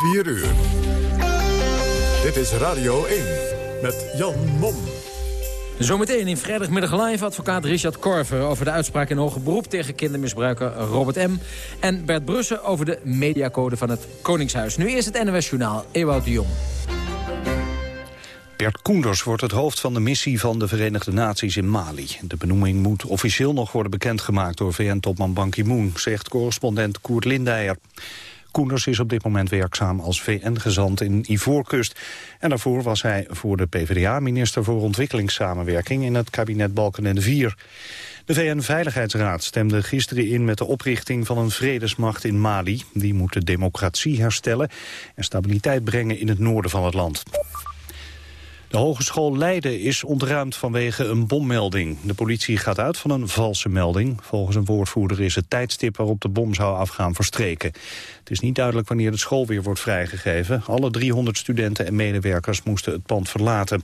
4 uur. Dit is Radio 1 met Jan Mom. Zometeen in vrijdagmiddag live advocaat Richard Korver... over de uitspraak in hoger beroep tegen kindermisbruiker Robert M. En Bert Brussen over de mediacode van het Koningshuis. Nu is het NOS Journaal, Ewout de Jong. Bert Koenders wordt het hoofd van de missie van de Verenigde Naties in Mali. De benoeming moet officieel nog worden bekendgemaakt door VN-topman Ban Ki-moon, zegt correspondent Koert Lindeyer. Koenders is op dit moment werkzaam als VN-gezant in Ivoorkust. En daarvoor was hij voor de PvdA minister voor ontwikkelingssamenwerking in het kabinet Balkenende 4. De VN-veiligheidsraad stemde gisteren in met de oprichting van een vredesmacht in Mali. Die moet de democratie herstellen en stabiliteit brengen in het noorden van het land. De Hogeschool Leiden is ontruimd vanwege een bommelding. De politie gaat uit van een valse melding. Volgens een woordvoerder is het tijdstip waarop de bom zou afgaan verstreken. Het is niet duidelijk wanneer de school weer wordt vrijgegeven. Alle 300 studenten en medewerkers moesten het pand verlaten.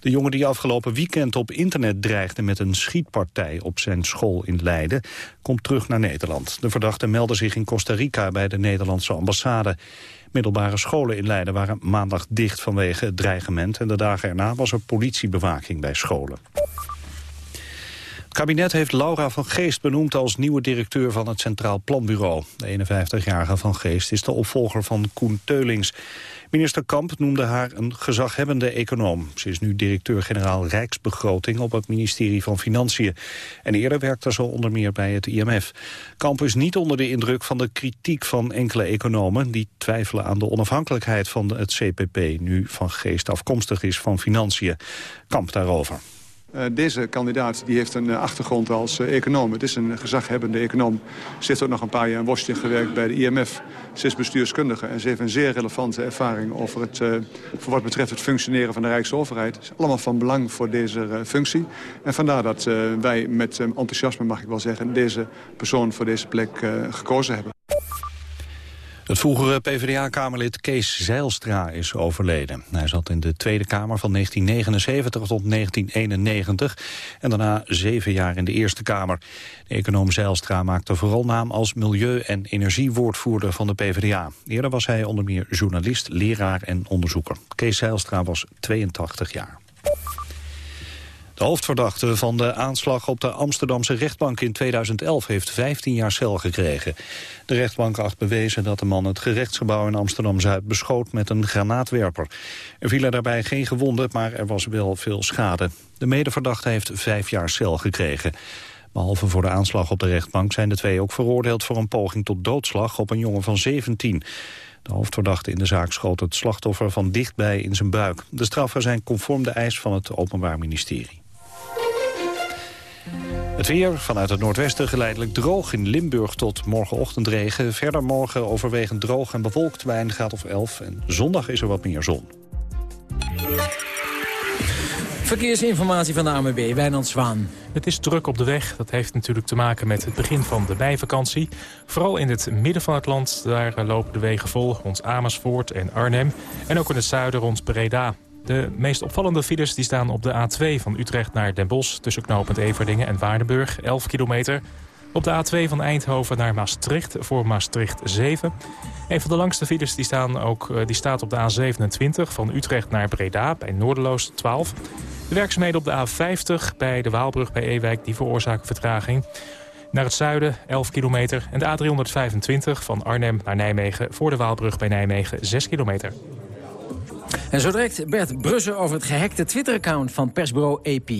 De jongen die afgelopen weekend op internet dreigde met een schietpartij op zijn school in Leiden, komt terug naar Nederland. De verdachte meldde zich in Costa Rica bij de Nederlandse ambassade. Middelbare scholen in Leiden waren maandag dicht vanwege het dreigement... en de dagen erna was er politiebewaking bij scholen. Het kabinet heeft Laura van Geest benoemd als nieuwe directeur van het Centraal Planbureau. De 51-jarige van Geest is de opvolger van Koen Teulings. Minister Kamp noemde haar een gezaghebbende econoom. Ze is nu directeur-generaal Rijksbegroting op het ministerie van Financiën. En eerder werkte ze onder meer bij het IMF. Kamp is niet onder de indruk van de kritiek van enkele economen... die twijfelen aan de onafhankelijkheid van het CPP... nu van geest afkomstig is van Financiën. Kamp daarover. Uh, deze kandidaat die heeft een uh, achtergrond als uh, econoom. Het is een gezaghebbende econoom. Ze heeft ook nog een paar jaar in Washington gewerkt bij de IMF. Ze is bestuurskundige en ze heeft een zeer relevante ervaring... over het, voor wat betreft het functioneren van de Rijksoverheid. Het is allemaal van belang voor deze functie. En vandaar dat wij met enthousiasme, mag ik wel zeggen... deze persoon voor deze plek gekozen hebben. Het vroegere PvdA-kamerlid Kees Zeilstra is overleden. Hij zat in de Tweede Kamer van 1979 tot 1991 en daarna zeven jaar in de Eerste Kamer. De econoom Zeilstra maakte vooral naam als milieu- en energiewoordvoerder van de PvdA. Eerder was hij onder meer journalist, leraar en onderzoeker. Kees Zeilstra was 82 jaar. De hoofdverdachte van de aanslag op de Amsterdamse rechtbank in 2011 heeft 15 jaar cel gekregen. De rechtbank acht bewezen dat de man het gerechtsgebouw in Amsterdam-Zuid beschoot met een granaatwerper. Er vielen daarbij geen gewonden, maar er was wel veel schade. De medeverdachte heeft vijf jaar cel gekregen. Behalve voor de aanslag op de rechtbank zijn de twee ook veroordeeld voor een poging tot doodslag op een jongen van 17. De hoofdverdachte in de zaak schoot het slachtoffer van dichtbij in zijn buik. De straffen zijn conform de eis van het Openbaar Ministerie. Het weer vanuit het noordwesten geleidelijk droog in Limburg tot morgenochtend regen. Verder morgen overwegend droog en bewolkt bij een graad of 11. En zondag is er wat meer zon. Verkeersinformatie van de AMB, Wijnand Zwaan. Het is druk op de weg. Dat heeft natuurlijk te maken met het begin van de bijvakantie. Vooral in het midden van het land, daar lopen de wegen vol rond Amersfoort en Arnhem. En ook in het zuiden rond Breda. De meest opvallende files die staan op de A2 van Utrecht naar Den Bosch... tussen knooppunt Everdingen en Waardenburg, 11 kilometer. Op de A2 van Eindhoven naar Maastricht voor Maastricht 7. Een van de langste files die, staan ook, eh, die staat op de A27 van Utrecht naar Breda bij Noorderloos 12. De werkzaamheden op de A50 bij de Waalbrug bij Ewijk die veroorzaken vertraging. Naar het zuiden 11 kilometer en de A325 van Arnhem naar Nijmegen voor de Waalbrug bij Nijmegen 6 kilometer. En zo direct Bert Brussen over het gehackte Twitter-account van persbureau AP.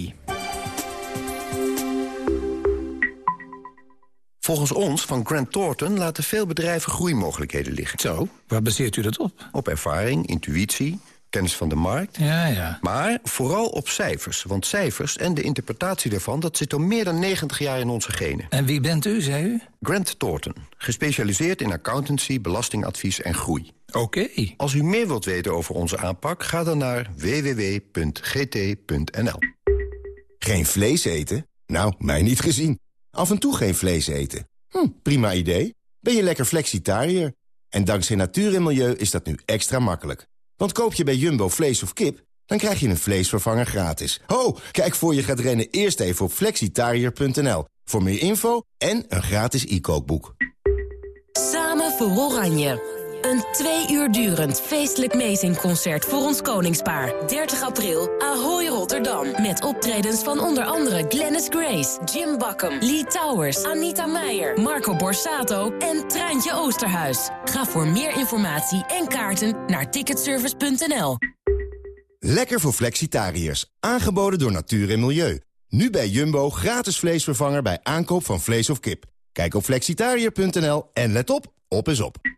Volgens ons van Grant Thornton laten veel bedrijven groeimogelijkheden liggen. Zo, waar baseert u dat op? Op ervaring, intuïtie, kennis van de markt. Ja, ja. Maar vooral op cijfers. Want cijfers en de interpretatie daarvan... dat zit al meer dan 90 jaar in onze genen. En wie bent u, zei u? Grant Thornton. Gespecialiseerd in accountancy, belastingadvies en groei. Oké. Als u meer wilt weten over onze aanpak... ga dan naar www.gt.nl. Geen vlees eten? Nou, mij niet gezien. Af en toe geen vlees eten. Hm, prima idee. Ben je lekker flexitariër? En dankzij natuur en milieu is dat nu extra makkelijk. Want koop je bij Jumbo vlees of kip, dan krijg je een vleesvervanger gratis. Ho, kijk voor je gaat rennen eerst even op flexitariër.nl. Voor meer info en een gratis e-kookboek. Samen voor Oranje. Een twee uur durend feestelijk meezingconcert voor ons koningspaar. 30 april, Ahoy Rotterdam. Met optredens van onder andere Glennis Grace, Jim Bakken, Lee Towers, Anita Meijer, Marco Borsato en Treintje Oosterhuis. Ga voor meer informatie en kaarten naar ticketservice.nl. Lekker voor flexitariërs. Aangeboden door Natuur en Milieu. Nu bij Jumbo gratis vleesvervanger bij aankoop van vlees of kip. Kijk op flexitariër.nl en let op, op is op.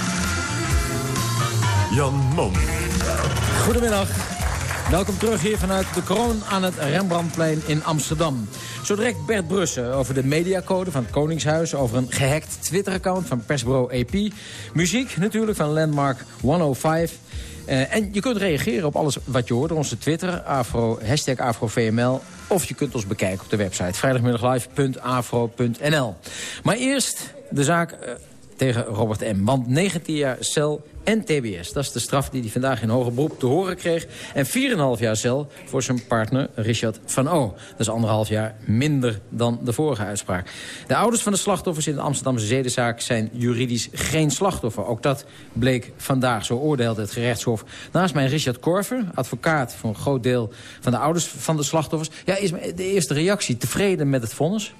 Jan Mom. Goedemiddag. Welkom terug hier vanuit de kroon aan het Rembrandtplein in Amsterdam. Zo direct Bert Brussen over de mediacode van het Koningshuis... over een gehackt Twitter-account van persbureau AP. Muziek natuurlijk van Landmark 105... Uh, en je kunt reageren op alles wat je hoort door onze Twitter, Afro, AfroVML. Of je kunt ons bekijken op de website vrijdagmiddaglive.afro.nl. Maar eerst de zaak uh, tegen Robert M. Want 19 jaar cel en tbs. Dat is de straf die hij vandaag in hoger beroep te horen kreeg. En 4,5 jaar cel voor zijn partner Richard van O. Dat is anderhalf jaar minder dan de vorige uitspraak. De ouders van de slachtoffers in de Amsterdamse zedenzaak... zijn juridisch geen slachtoffer. Ook dat bleek vandaag, zo oordeelde het gerechtshof. Naast mij Richard Korver, advocaat voor een groot deel van de ouders van de slachtoffers. Ja, is de eerste reactie tevreden met het vonnis?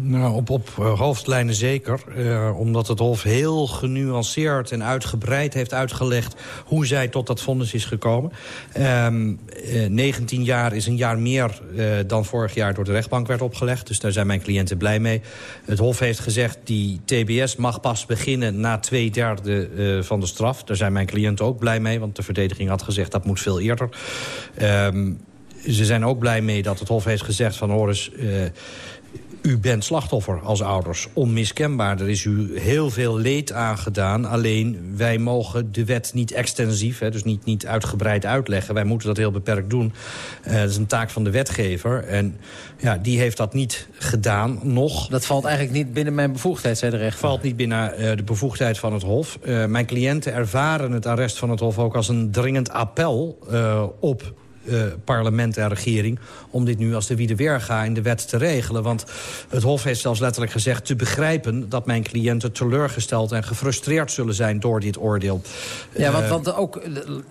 Nou, op, op uh, hoofdlijnen zeker. Uh, omdat het Hof heel genuanceerd en uitgebreid heeft uitgelegd... hoe zij tot dat vonnis is gekomen. Um, uh, 19 jaar is een jaar meer dan vorig jaar door de rechtbank werd opgelegd. Dus daar zijn mijn cliënten blij mee. Het Hof heeft gezegd, die TBS mag pas beginnen... na twee derde van de straf. Daar zijn mijn cliënten ook blij mee. Want de verdediging had gezegd, dat moet veel eerder. Um, ze zijn ook blij mee dat het Hof heeft gezegd van... hoor eens, u bent slachtoffer als ouders, onmiskenbaar. Er is u heel veel leed aangedaan. Alleen, wij mogen de wet niet extensief, hè, dus niet, niet uitgebreid uitleggen. Wij moeten dat heel beperkt doen. Uh, dat is een taak van de wetgever. En ja, die heeft dat niet gedaan, nog. Dat valt eigenlijk niet binnen mijn bevoegdheid, zei de rechter. valt niet binnen uh, de bevoegdheid van het Hof. Uh, mijn cliënten ervaren het arrest van het Hof ook als een dringend appel op uh, parlement en regering... om dit nu als de wie de weerga in de wet te regelen. Want het Hof heeft zelfs letterlijk gezegd te begrijpen... dat mijn cliënten teleurgesteld en gefrustreerd zullen zijn door dit oordeel. Ja, want, want ook,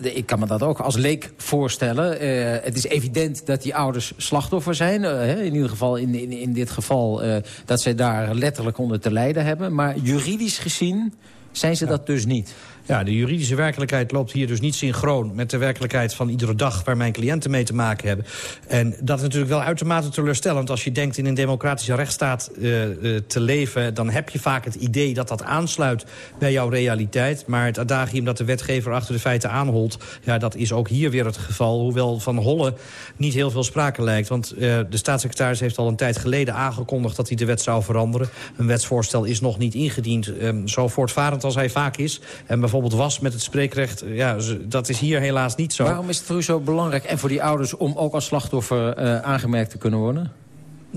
ik kan me dat ook als leek voorstellen. Uh, het is evident dat die ouders slachtoffer zijn. Uh, in ieder geval in, in, in dit geval dat zij daar letterlijk onder te lijden hebben. Maar juridisch gezien zijn ze ja. dat dus niet. Ja, de juridische werkelijkheid loopt hier dus niet synchroon... met de werkelijkheid van iedere dag waar mijn cliënten mee te maken hebben. En dat is natuurlijk wel uitermate teleurstellend... als je denkt in een democratische rechtsstaat uh, uh, te leven... dan heb je vaak het idee dat dat aansluit bij jouw realiteit. Maar het adagium dat de wetgever achter de feiten aanholt... ja, dat is ook hier weer het geval. Hoewel van Holle niet heel veel sprake lijkt. Want uh, de staatssecretaris heeft al een tijd geleden aangekondigd... dat hij de wet zou veranderen. Een wetsvoorstel is nog niet ingediend. Um, zo voortvarend als hij vaak is... en bijvoorbeeld was met het spreekrecht. Ja, dat is hier helaas niet zo. Waarom is het voor u zo belangrijk en voor die ouders... om ook als slachtoffer uh, aangemerkt te kunnen worden?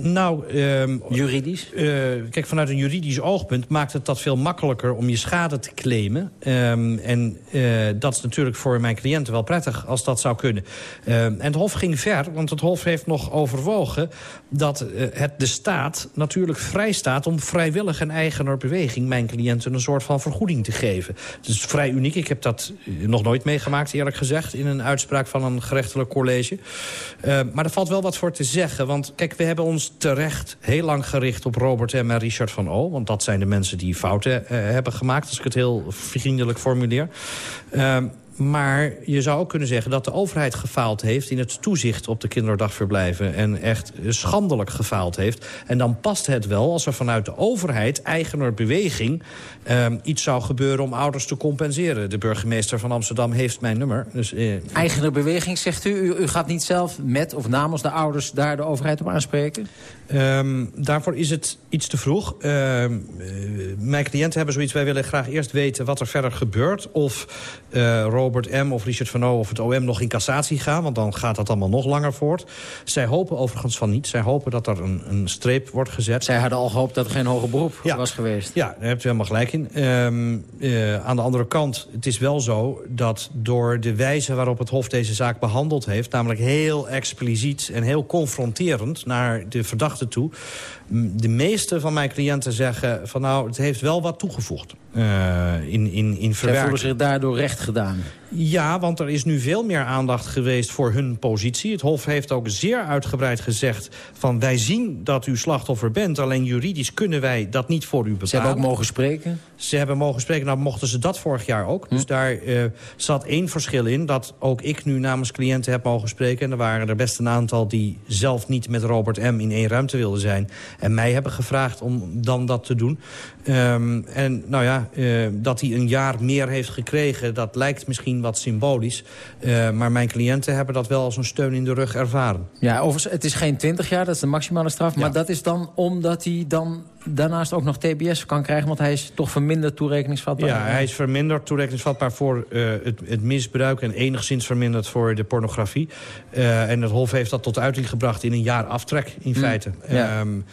Nou, um, juridisch? Uh, kijk, vanuit een juridisch oogpunt maakt het dat veel makkelijker om je schade te claimen. Um, en uh, dat is natuurlijk voor mijn cliënten wel prettig als dat zou kunnen. Um, en het Hof ging ver, want het Hof heeft nog overwogen dat uh, het de staat natuurlijk vrij staat om vrijwillig en eigener beweging mijn cliënten een soort van vergoeding te geven. Het is vrij uniek. Ik heb dat nog nooit meegemaakt, eerlijk gezegd, in een uitspraak van een gerechtelijk college. maar er valt wel wat voor te zeggen, want kijk, we hebben ons terecht heel lang gericht op Robert M. en Richard van O. Want dat zijn de mensen die fouten uh, hebben gemaakt, als ik het heel vriendelijk formuleer. Uh, Maar je zou ook kunnen zeggen dat de overheid gefaald heeft... in het toezicht op de kinderdagverblijven. En echt schandelijk gefaald heeft. En dan past het wel als er vanuit de overheid, eigener beweging... Ehm, iets zou gebeuren om ouders te compenseren. De burgemeester van Amsterdam heeft mijn nummer. Dus, eh, eigener beweging, zegt u, u? U gaat niet zelf met of namens de ouders daar de overheid op aanspreken? Ehm, daarvoor is het iets te vroeg. Ehm, eh, mijn cliënten hebben zoiets, wij willen graag eerst weten wat er verder gebeurt. Of uh, Robert M. of Richard van O. of het OM nog in cassatie gaan. Want dan gaat dat allemaal nog langer voort. Zij hopen overigens van niet. Zij hopen dat er een, een streep wordt gezet. Zij hadden al gehoopt dat er geen hoger beroep was geweest. Ja, daar hebt u helemaal gelijk in. Um, uh, aan de andere kant, het is wel zo dat door de wijze waarop het Hof deze zaak behandeld heeft... namelijk heel expliciet en heel confronterend naar de verdachte toe de meeste van mijn cliënten zeggen van nou, het heeft wel wat toegevoegd uh, in, in, in verwerking. Zij voelen zich daardoor recht gedaan. Ja, want er is nu veel meer aandacht geweest voor hun positie. Het Hof heeft ook zeer uitgebreid gezegd van wij zien dat u slachtoffer bent. Alleen juridisch kunnen wij dat niet voor u bepalen. Ze hebben ook mogen spreken? Ze hebben mogen spreken. Nou mochten ze dat vorig jaar ook. Dus hm. daar uh, zat één verschil in. Dat ook ik nu namens cliënten heb mogen spreken. En er waren er best een aantal die zelf niet met Robert M. in één ruimte wilden zijn. En mij hebben gevraagd om dan dat te doen. Um, en nou ja, uh, dat hij een jaar meer heeft gekregen... dat lijkt misschien wat symbolisch. Uh, maar mijn cliënten hebben dat wel als een steun in de rug ervaren. Ja, overigens, het is geen 20 jaar, dat is de maximale straf. Ja. Maar dat is dan omdat hij dan daarnaast ook nog TBS kan krijgen... want hij is toch verminderd toerekeningsvatbaar? Ja, hij is verminderd toerekeningsvatbaar voor uh, het, het, misbruik... en enigszins verminderd voor de pornografie. Uh, en het Hof heeft dat tot uiting gebracht in een jaar aftrek, in mm. feite. Ja. Um,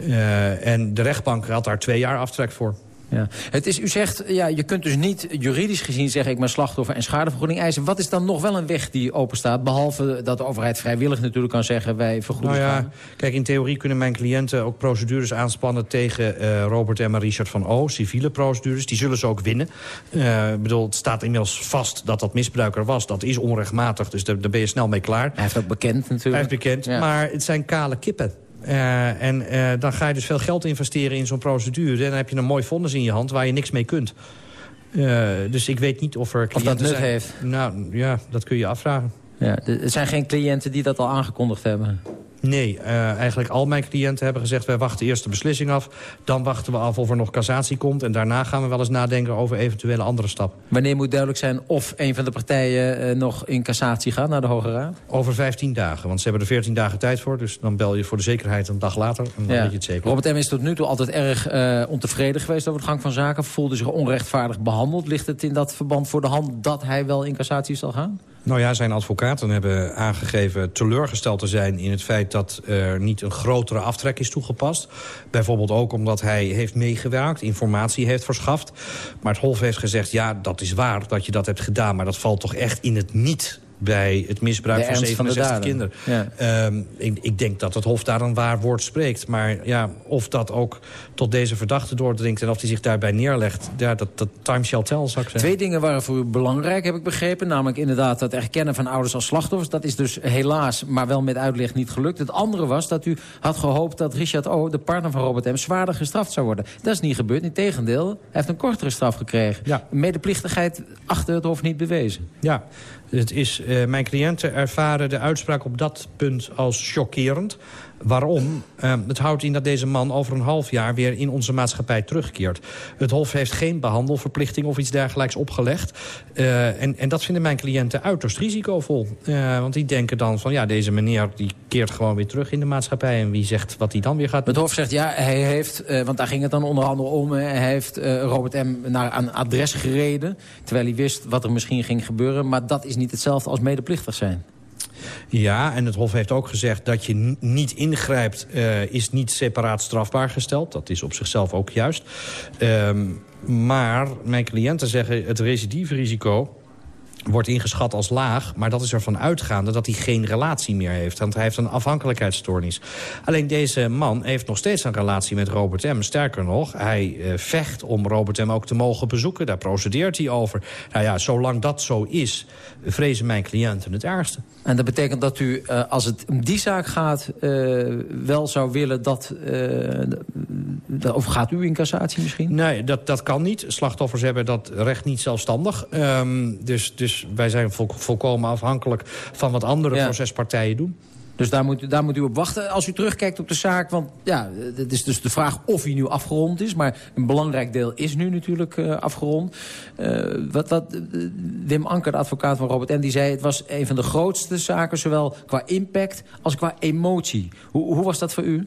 uh, en de rechtbank had daar twee jaar aftrek voor. Ja. Het is, u zegt, ja, je kunt dus niet juridisch gezien zeggen... ik ben slachtoffer en schadevergoeding eisen. Wat is dan nog wel een weg die openstaat? Behalve dat de overheid vrijwillig natuurlijk kan zeggen... wij vergoeden nou ja, Kijk, in theorie kunnen mijn cliënten ook procedures aanspannen... tegen uh, Robert en Richard van O, civiele procedures. Die zullen ze ook winnen. Uh, ik bedoel, het staat inmiddels vast dat dat misbruiker was. Dat is onrechtmatig, dus daar, daar ben je snel mee klaar. Hij heeft ook bekend natuurlijk. Hij heeft bekend, ja. maar het zijn kale kippen. Uh, en uh, dan ga je dus veel geld investeren in zo'n procedure. En dan heb je een mooi vonnis in je hand waar je niks mee kunt. Uh, dus ik weet niet of er cliënten of dat nut zijn. heeft. Nou ja, dat kun je afvragen. Ja, er zijn geen cliënten die dat al aangekondigd hebben? Nee, uh, eigenlijk al mijn cliënten hebben gezegd... wij wachten eerst de beslissing af. Dan wachten we af of er nog cassatie komt. En daarna gaan we wel eens nadenken over eventuele andere stappen. Wanneer moet duidelijk zijn of een van de partijen... Uh, nog in cassatie gaat naar de Hoge Raad? Over 15 dagen, want ze hebben er 14 dagen tijd voor. Dus dan bel je voor de zekerheid een dag later. En dan ja. weet je het zeker. Robert M. is tot nu toe altijd erg uh, ontevreden geweest... over de gang van zaken. Voelde zich onrechtvaardig behandeld. Ligt het in dat verband voor de hand dat hij wel in cassatie zal gaan? Nou ja, zijn advocaten hebben aangegeven teleurgesteld te zijn... in het feit dat er niet een grotere aftrek is toegepast. Bijvoorbeeld ook omdat hij heeft meegewerkt, informatie heeft verschaft. Maar het Hof heeft gezegd, ja, dat is waar dat je dat hebt gedaan... maar dat valt toch echt in het niet bij het misbruik van 67 van kinderen. Ja. Um, ik, ik, denk dat het Hof daar een waar woord spreekt. Maar ja, of dat ook tot deze verdachte doordringt... en of hij zich daarbij neerlegt, ja, dat, dat time shall tell, zou ik zeggen. Twee dingen waren voor u belangrijk, heb ik begrepen. Namelijk inderdaad het erkennen van ouders als slachtoffers. Dat is dus helaas, maar wel met uitleg niet gelukt. Het andere was dat u had gehoopt dat Richard O., de partner van Robert M., zwaarder gestraft zou worden. Dat is niet gebeurd. Integendeel, hij heeft een kortere straf gekregen. Ja. Medeplichtigheid achter het Hof niet bewezen. Ja, het is, uh, mijn cliënten ervaren de uitspraak op dat punt als chockerend. Waarom? Uh, het houdt in dat deze man over een half jaar weer in onze maatschappij terugkeert. Het Hof heeft geen behandelverplichting of iets dergelijks opgelegd. Uh, en, en dat vinden mijn cliënten uiterst risicovol. Uh, want die denken dan van ja, deze meneer die keert gewoon weer terug in de maatschappij. En wie zegt wat hij dan weer gaat doen? Het Hof zegt ja, hij heeft, want daar ging het dan onder andere om... hij heeft Robert M. naar een adres gereden. Terwijl hij wist wat er misschien ging gebeuren. Maar dat is niet hetzelfde als medeplichtig zijn. Ja, en het Hof heeft ook gezegd dat je niet ingrijpt... Uh, is niet separaat strafbaar gesteld. Dat is op zichzelf ook juist. Um, maar mijn cliënten zeggen het recidiverisico wordt ingeschat als laag. Maar dat is ervan uitgaande dat hij geen relatie meer heeft. Want hij heeft een afhankelijkheidsstoornis. Alleen deze man heeft nog steeds een relatie met Robert M. Sterker nog, hij uh, vecht om Robert M. ook te mogen bezoeken. Daar procedeert hij over. Nou ja, zolang dat zo is, vrezen mijn cliënten het ergste. En dat betekent dat u, uh, als het om die zaak gaat... Uh, wel zou willen dat... of gaat u in cassatie misschien? Nee, dat, dat kan niet. Slachtoffers hebben dat recht niet zelfstandig. Um, dus... dus Dus wij zijn vol, volkomen afhankelijk van wat andere procespartijen doen. Dus daar moet, daar moet u op wachten als u terugkijkt op de zaak. Want ja, het is dus de vraag of hij nu afgerond is. Maar een belangrijk deel is nu natuurlijk uh, afgerond. Uh, wat, wat, Wim Anker, de advocaat van Robert N., die zei... het was een van de grootste zaken, zowel qua impact als qua emotie. Hoe, hoe was dat voor u?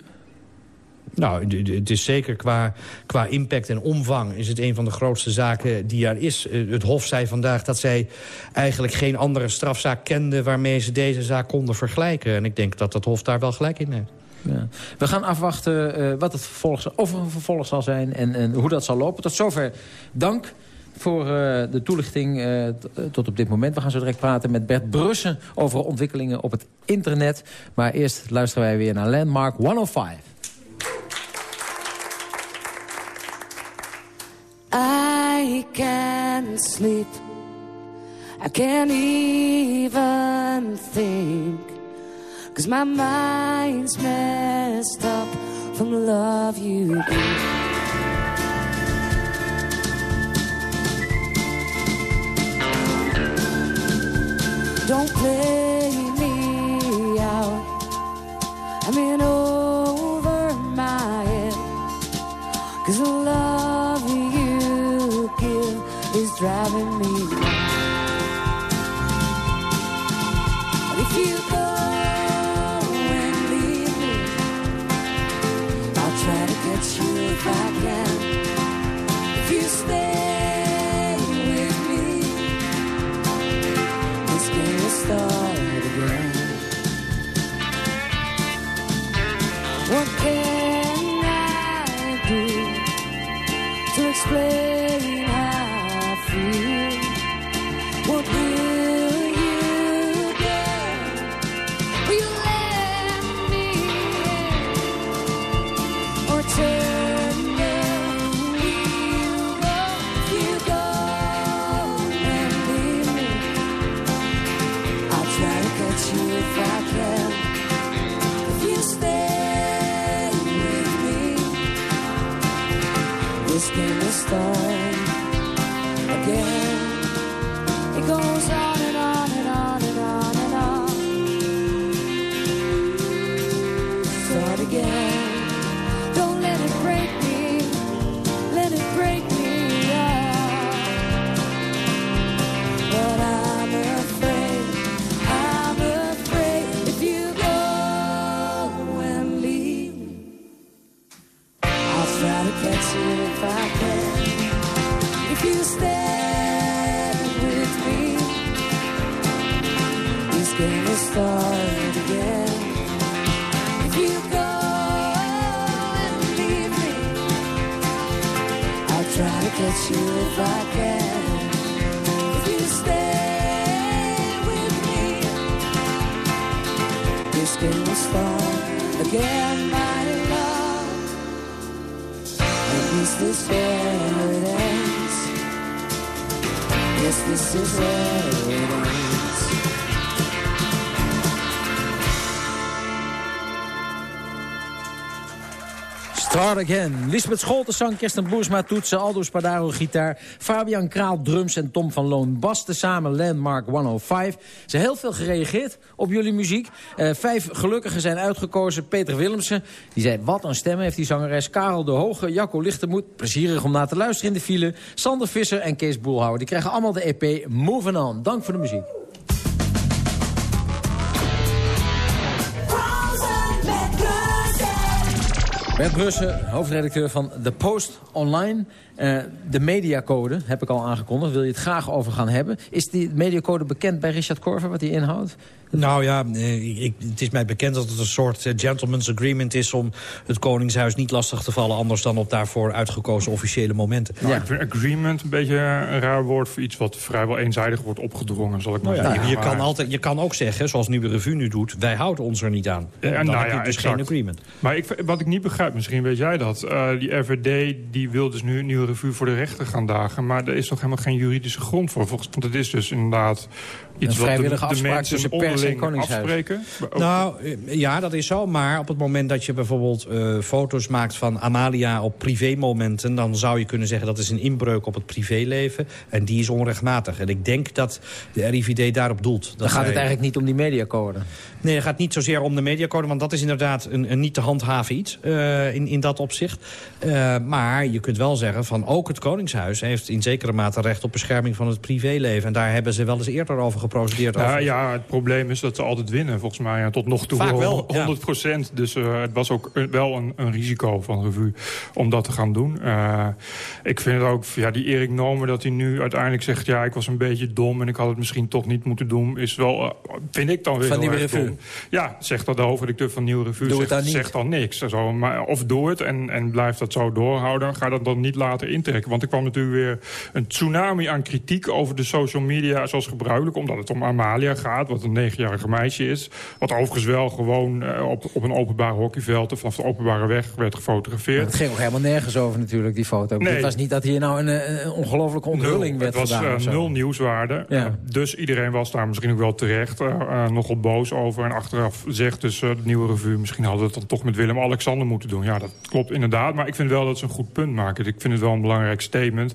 Nou, het is zeker qua, qua impact en omvang... is het een van de grootste zaken die er is. Eh, het Hof zei vandaag dat zij eigenlijk geen andere strafzaak kenden... waarmee ze deze zaak konden vergelijken. En ik denk dat het Hof daar wel gelijk in heeft. Ja. We gaan afwachten uh, wat het vervolg, of een vervolg zal zijn en, en hoe dat zal lopen. Tot zover dank voor uh, de toelichting tot op dit moment. We gaan zo direct praten met Bert Brussen over ontwikkelingen op het internet. Maar eerst luisteren wij weer naar Landmark 105. I can't sleep. I can't even think. Cause my mind's messed up from the love you give. Don't play me out. I'm in over this game will start again. I can. If you stay with me, this game will start again. If you go and leave me, I'll try to catch you if I can. If you stay with me, this game will start again, Least this it ends. Yes, this is where Start Again. Lisbeth Scholten zang, Kirsten Boersma toetsen, Aldo Spadaro gitaar... Fabian Kraal drums en Tom van Loon bas. Samen Landmark 105. Ze heel veel gereageerd op jullie muziek. Eh, vijf gelukkigen zijn uitgekozen. Peter Willemsen, die zei wat een stem heeft die zangeres. Karel de Hoge, Jacco Lichtermoed, plezierig om naar te luisteren in de file. Sander Visser en Kees Boelhouwer. Die krijgen allemaal de EP Moving On. Dank voor de muziek. Bert Brussen, hoofdredacteur van The Post Online. Uh, de mediacode heb ik al aangekondigd. Wil je het graag over gaan hebben? Is die mediacode bekend bij Richard Korver, wat die inhoudt? Nou ja, eh, ik, het is mij bekend dat het een soort eh, gentleman's agreement is... om het Koningshuis niet lastig te vallen... anders dan op daarvoor uitgekozen officiële momenten. Nou, Ik vind agreement een beetje een raar woord... voor iets wat vrijwel eenzijdig wordt opgedrongen, zal ik maar nou ja, zeggen. Je, kan altijd, je kan ook zeggen, zoals Nieuwe Revue nu doet... wij houden ons er niet aan. Ja, dan nou heb je ja, dus exact. geen agreement. Maar ik, wat ik niet begrijp, misschien weet jij dat... eh, die RVD die wil dus nu een nieuwe revue voor de rechter gaan dagen... maar er is nog helemaal geen juridische grond voor. Volgens, want het is dus inderdaad Iets wat vrijwillige de, afspraak tussen pers en Koningshuis. afspreken? Nou, eh, ja, dat is zo. Maar op het moment dat je bijvoorbeeld eh, foto's maakt van Amalia op privémomenten... dan zou je kunnen zeggen dat is een inbreuk op het privéleven. En die is onrechtmatig. En ik denk dat de RIVD daarop doelt. Dat Dan gaat het eigenlijk niet om die mediacode. Nee, het gaat niet zozeer om de mediacode, want dat is inderdaad een, een niet te handhaven iets eh, in, in dat opzicht. Eh, maar je kunt wel zeggen van ook het Koningshuis heeft in zekere mate recht op bescherming van het privéleven. En daar hebben ze wel eens eerder over geprocedeerd. Ja, over. ja, het probleem is dat ze altijd winnen, volgens mij. Ja, tot nog toe Vaak wel, 100 ja. procent. Dus eh, het was ook wel een, een risico van Revue om dat te gaan doen. Eh, ik vind het ook, ja, die Erik Nomen, dat hij nu uiteindelijk zegt... ja, ik was een beetje dom en ik had het misschien toch niet moeten doen... is wel, eh, vind ik dan weer Van Nieuwe Revue. dom. Ja, zegt dat de hoofdredacteur van Nieuwe Revue. Doe het zegt, dan niet. zegt dan niks. Zo, maar, of doe het en, en blijf dat zo doorhouden. Ga dat dan niet later intrekken. Want er kwam natuurlijk weer een tsunami aan kritiek over de social media... zoals gebruikelijk, omdat het om Amalia gaat... wat een negenjarige meisje is. Wat overigens wel gewoon eh, op, op een openbaar hockeyveld... of vanaf de openbare weg werd gefotografeerd. Het ging ook helemaal nergens over natuurlijk, die foto. Nee. Het was niet dat hier nou een, eh, een ongelofelijke onthulling werd Het was gedaan. eh, nul nieuwswaarde. Ja. Dus iedereen was daar misschien ook wel terecht nogal boos over. En achteraf zegt dus de nieuwe revue... misschien hadden we het dan toch met Willem-Alexander moeten doen. Ja, dat klopt inderdaad. Maar ik vind wel dat ze een goed punt maken. Ik vind het wel een belangrijk statement.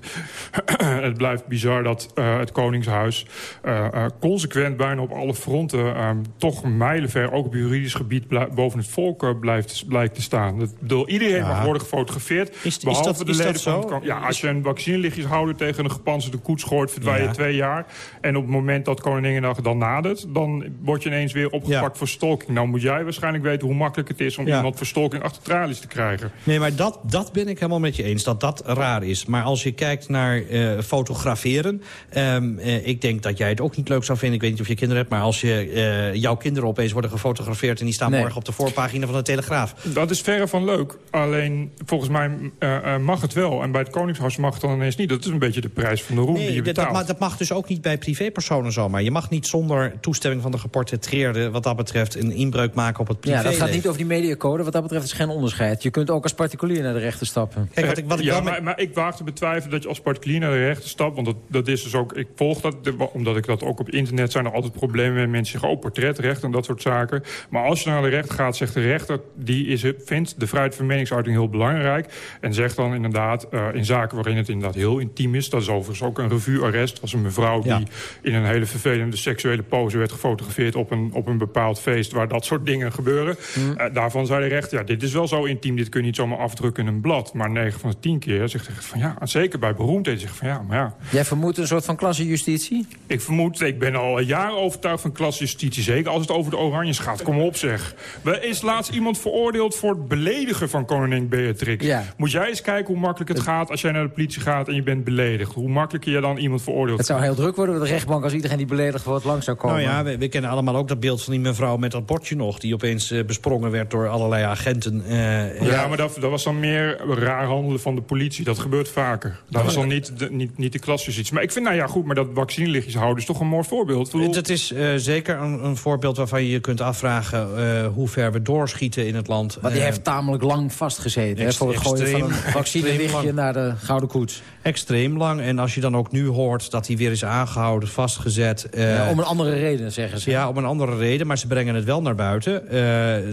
het blijft bizar dat het Koningshuis... eh, consequent bijna op alle fronten... eh, toch mijlenver, ook op juridisch gebied... boven het volk eh, blijft, blijkt te staan. Dat, bedoel, iedereen Ja. mag worden gefotografeerd. Is- is behalve dat- de is dat leden van het Ja, als je een vaccinelichtjeshouder tegen een gepantserde koets gooit... verdwijn je Ja. twee jaar. En op het moment dat Koninginnedag dan nadert... dan word je ineens weer opgepakt voor stalking. Nou moet jij waarschijnlijk weten hoe makkelijk het is... om Ja. iemand voor stalking achter tralies te krijgen. Nee, maar dat, dat ben ik helemaal met je eens, dat dat raar is. Maar als je kijkt naar eh, fotograferen... ehm, eh, ik denk dat jij het ook niet leuk zou vinden. Ik weet niet of je kinderen hebt, maar als je, eh, jouw kinderen opeens worden gefotografeerd... en die staan Nee. morgen op de voorpagina van de Telegraaf. Dat is verre van leuk. Alleen, volgens mij eh, eh, mag het wel. En bij het Koningshuis mag het dan ineens niet. Dat is een beetje de prijs van de roem die je betaalt. dat, ma- dat mag dus ook niet bij privépersonen zomaar. Je mag niet zonder toestemming van de geportretteerde... wat dat betreft een inbreuk maken op het Ja, privéleven. dat gaat niet over die mediacode. Wat dat betreft is geen onderscheid. Je kunt ook als particulier naar de rechter stappen. Kijk, wat ik, wat ik ja, maar, maar ik waag te betwijfelen dat je als particulier naar de rechter stapt. Want dat, dat is dus ook, ik volg dat, omdat ik dat ook op internet zijn er altijd problemen met mensen zeggen, oh, portretrecht en dat soort zaken. Maar als je naar de rechter gaat, zegt de rechter, die is, vindt de vrijheid van meningsuiting heel belangrijk. En zegt dan inderdaad, eh, in zaken waarin het inderdaad heel intiem is, dat is overigens ook een revue-arrest, was een mevrouw Ja. die in een hele vervelende seksuele pose werd gefotografeerd op een, op een bepaald feest waar dat soort dingen gebeuren. Mm. Eh, daarvan zei de rechter, ja, dit is wel zo intiem, dit kun je niet zomaar afdrukken in een blad. Maar 9 van de 10 keer zegt hij van ja, zeker bij beroemdheid zegt van ja, maar ja. Jij vermoedt een soort van klassejustitie? Ik vermoed, ik ben al jaren overtuigd van klasjustitie. Zeker als het over de Oranjes gaat. Kom op zeg. Er is laatst iemand veroordeeld voor het beledigen van koningin Beatrix. Ja. Moet jij eens kijken hoe makkelijk het gaat als jij naar de politie gaat en je bent beledigd. Hoe makkelijker je dan iemand veroordeelt. Het zou heel druk worden op de rechtbank als iedereen die beledigd wordt lang zou komen. Nou ja, we, we kennen allemaal ook dat beeld van die mevrouw met dat bordje nog... die opeens eh, besprongen werd door allerlei agenten. eh, Ja, maar dat, dat was dan meer raar handelen van de politie. Dat gebeurt vaker. Dat was dan niet de, niet, niet de klasjustitie. Maar ik vind, nou ja, goed, maar dat vaccinelichtjes houden is toch een mooi voorbeeld. Ik bedoel, Dat is eh, zeker een, een voorbeeld waarvan je je kunt afvragen... eh, hoe ver we doorschieten in het land. Want die Eh, heeft tamelijk lang vastgezeten. hè, voor het gooien van een vaccinelichtje naar de Gouden Koets. Extreem lang. En als je dan ook nu hoort dat hij weer is aangehouden, vastgezet... eh, Ja, om een andere reden, zeggen ze. Ja, om een andere reden, maar ze brengen het wel naar buiten. Eh,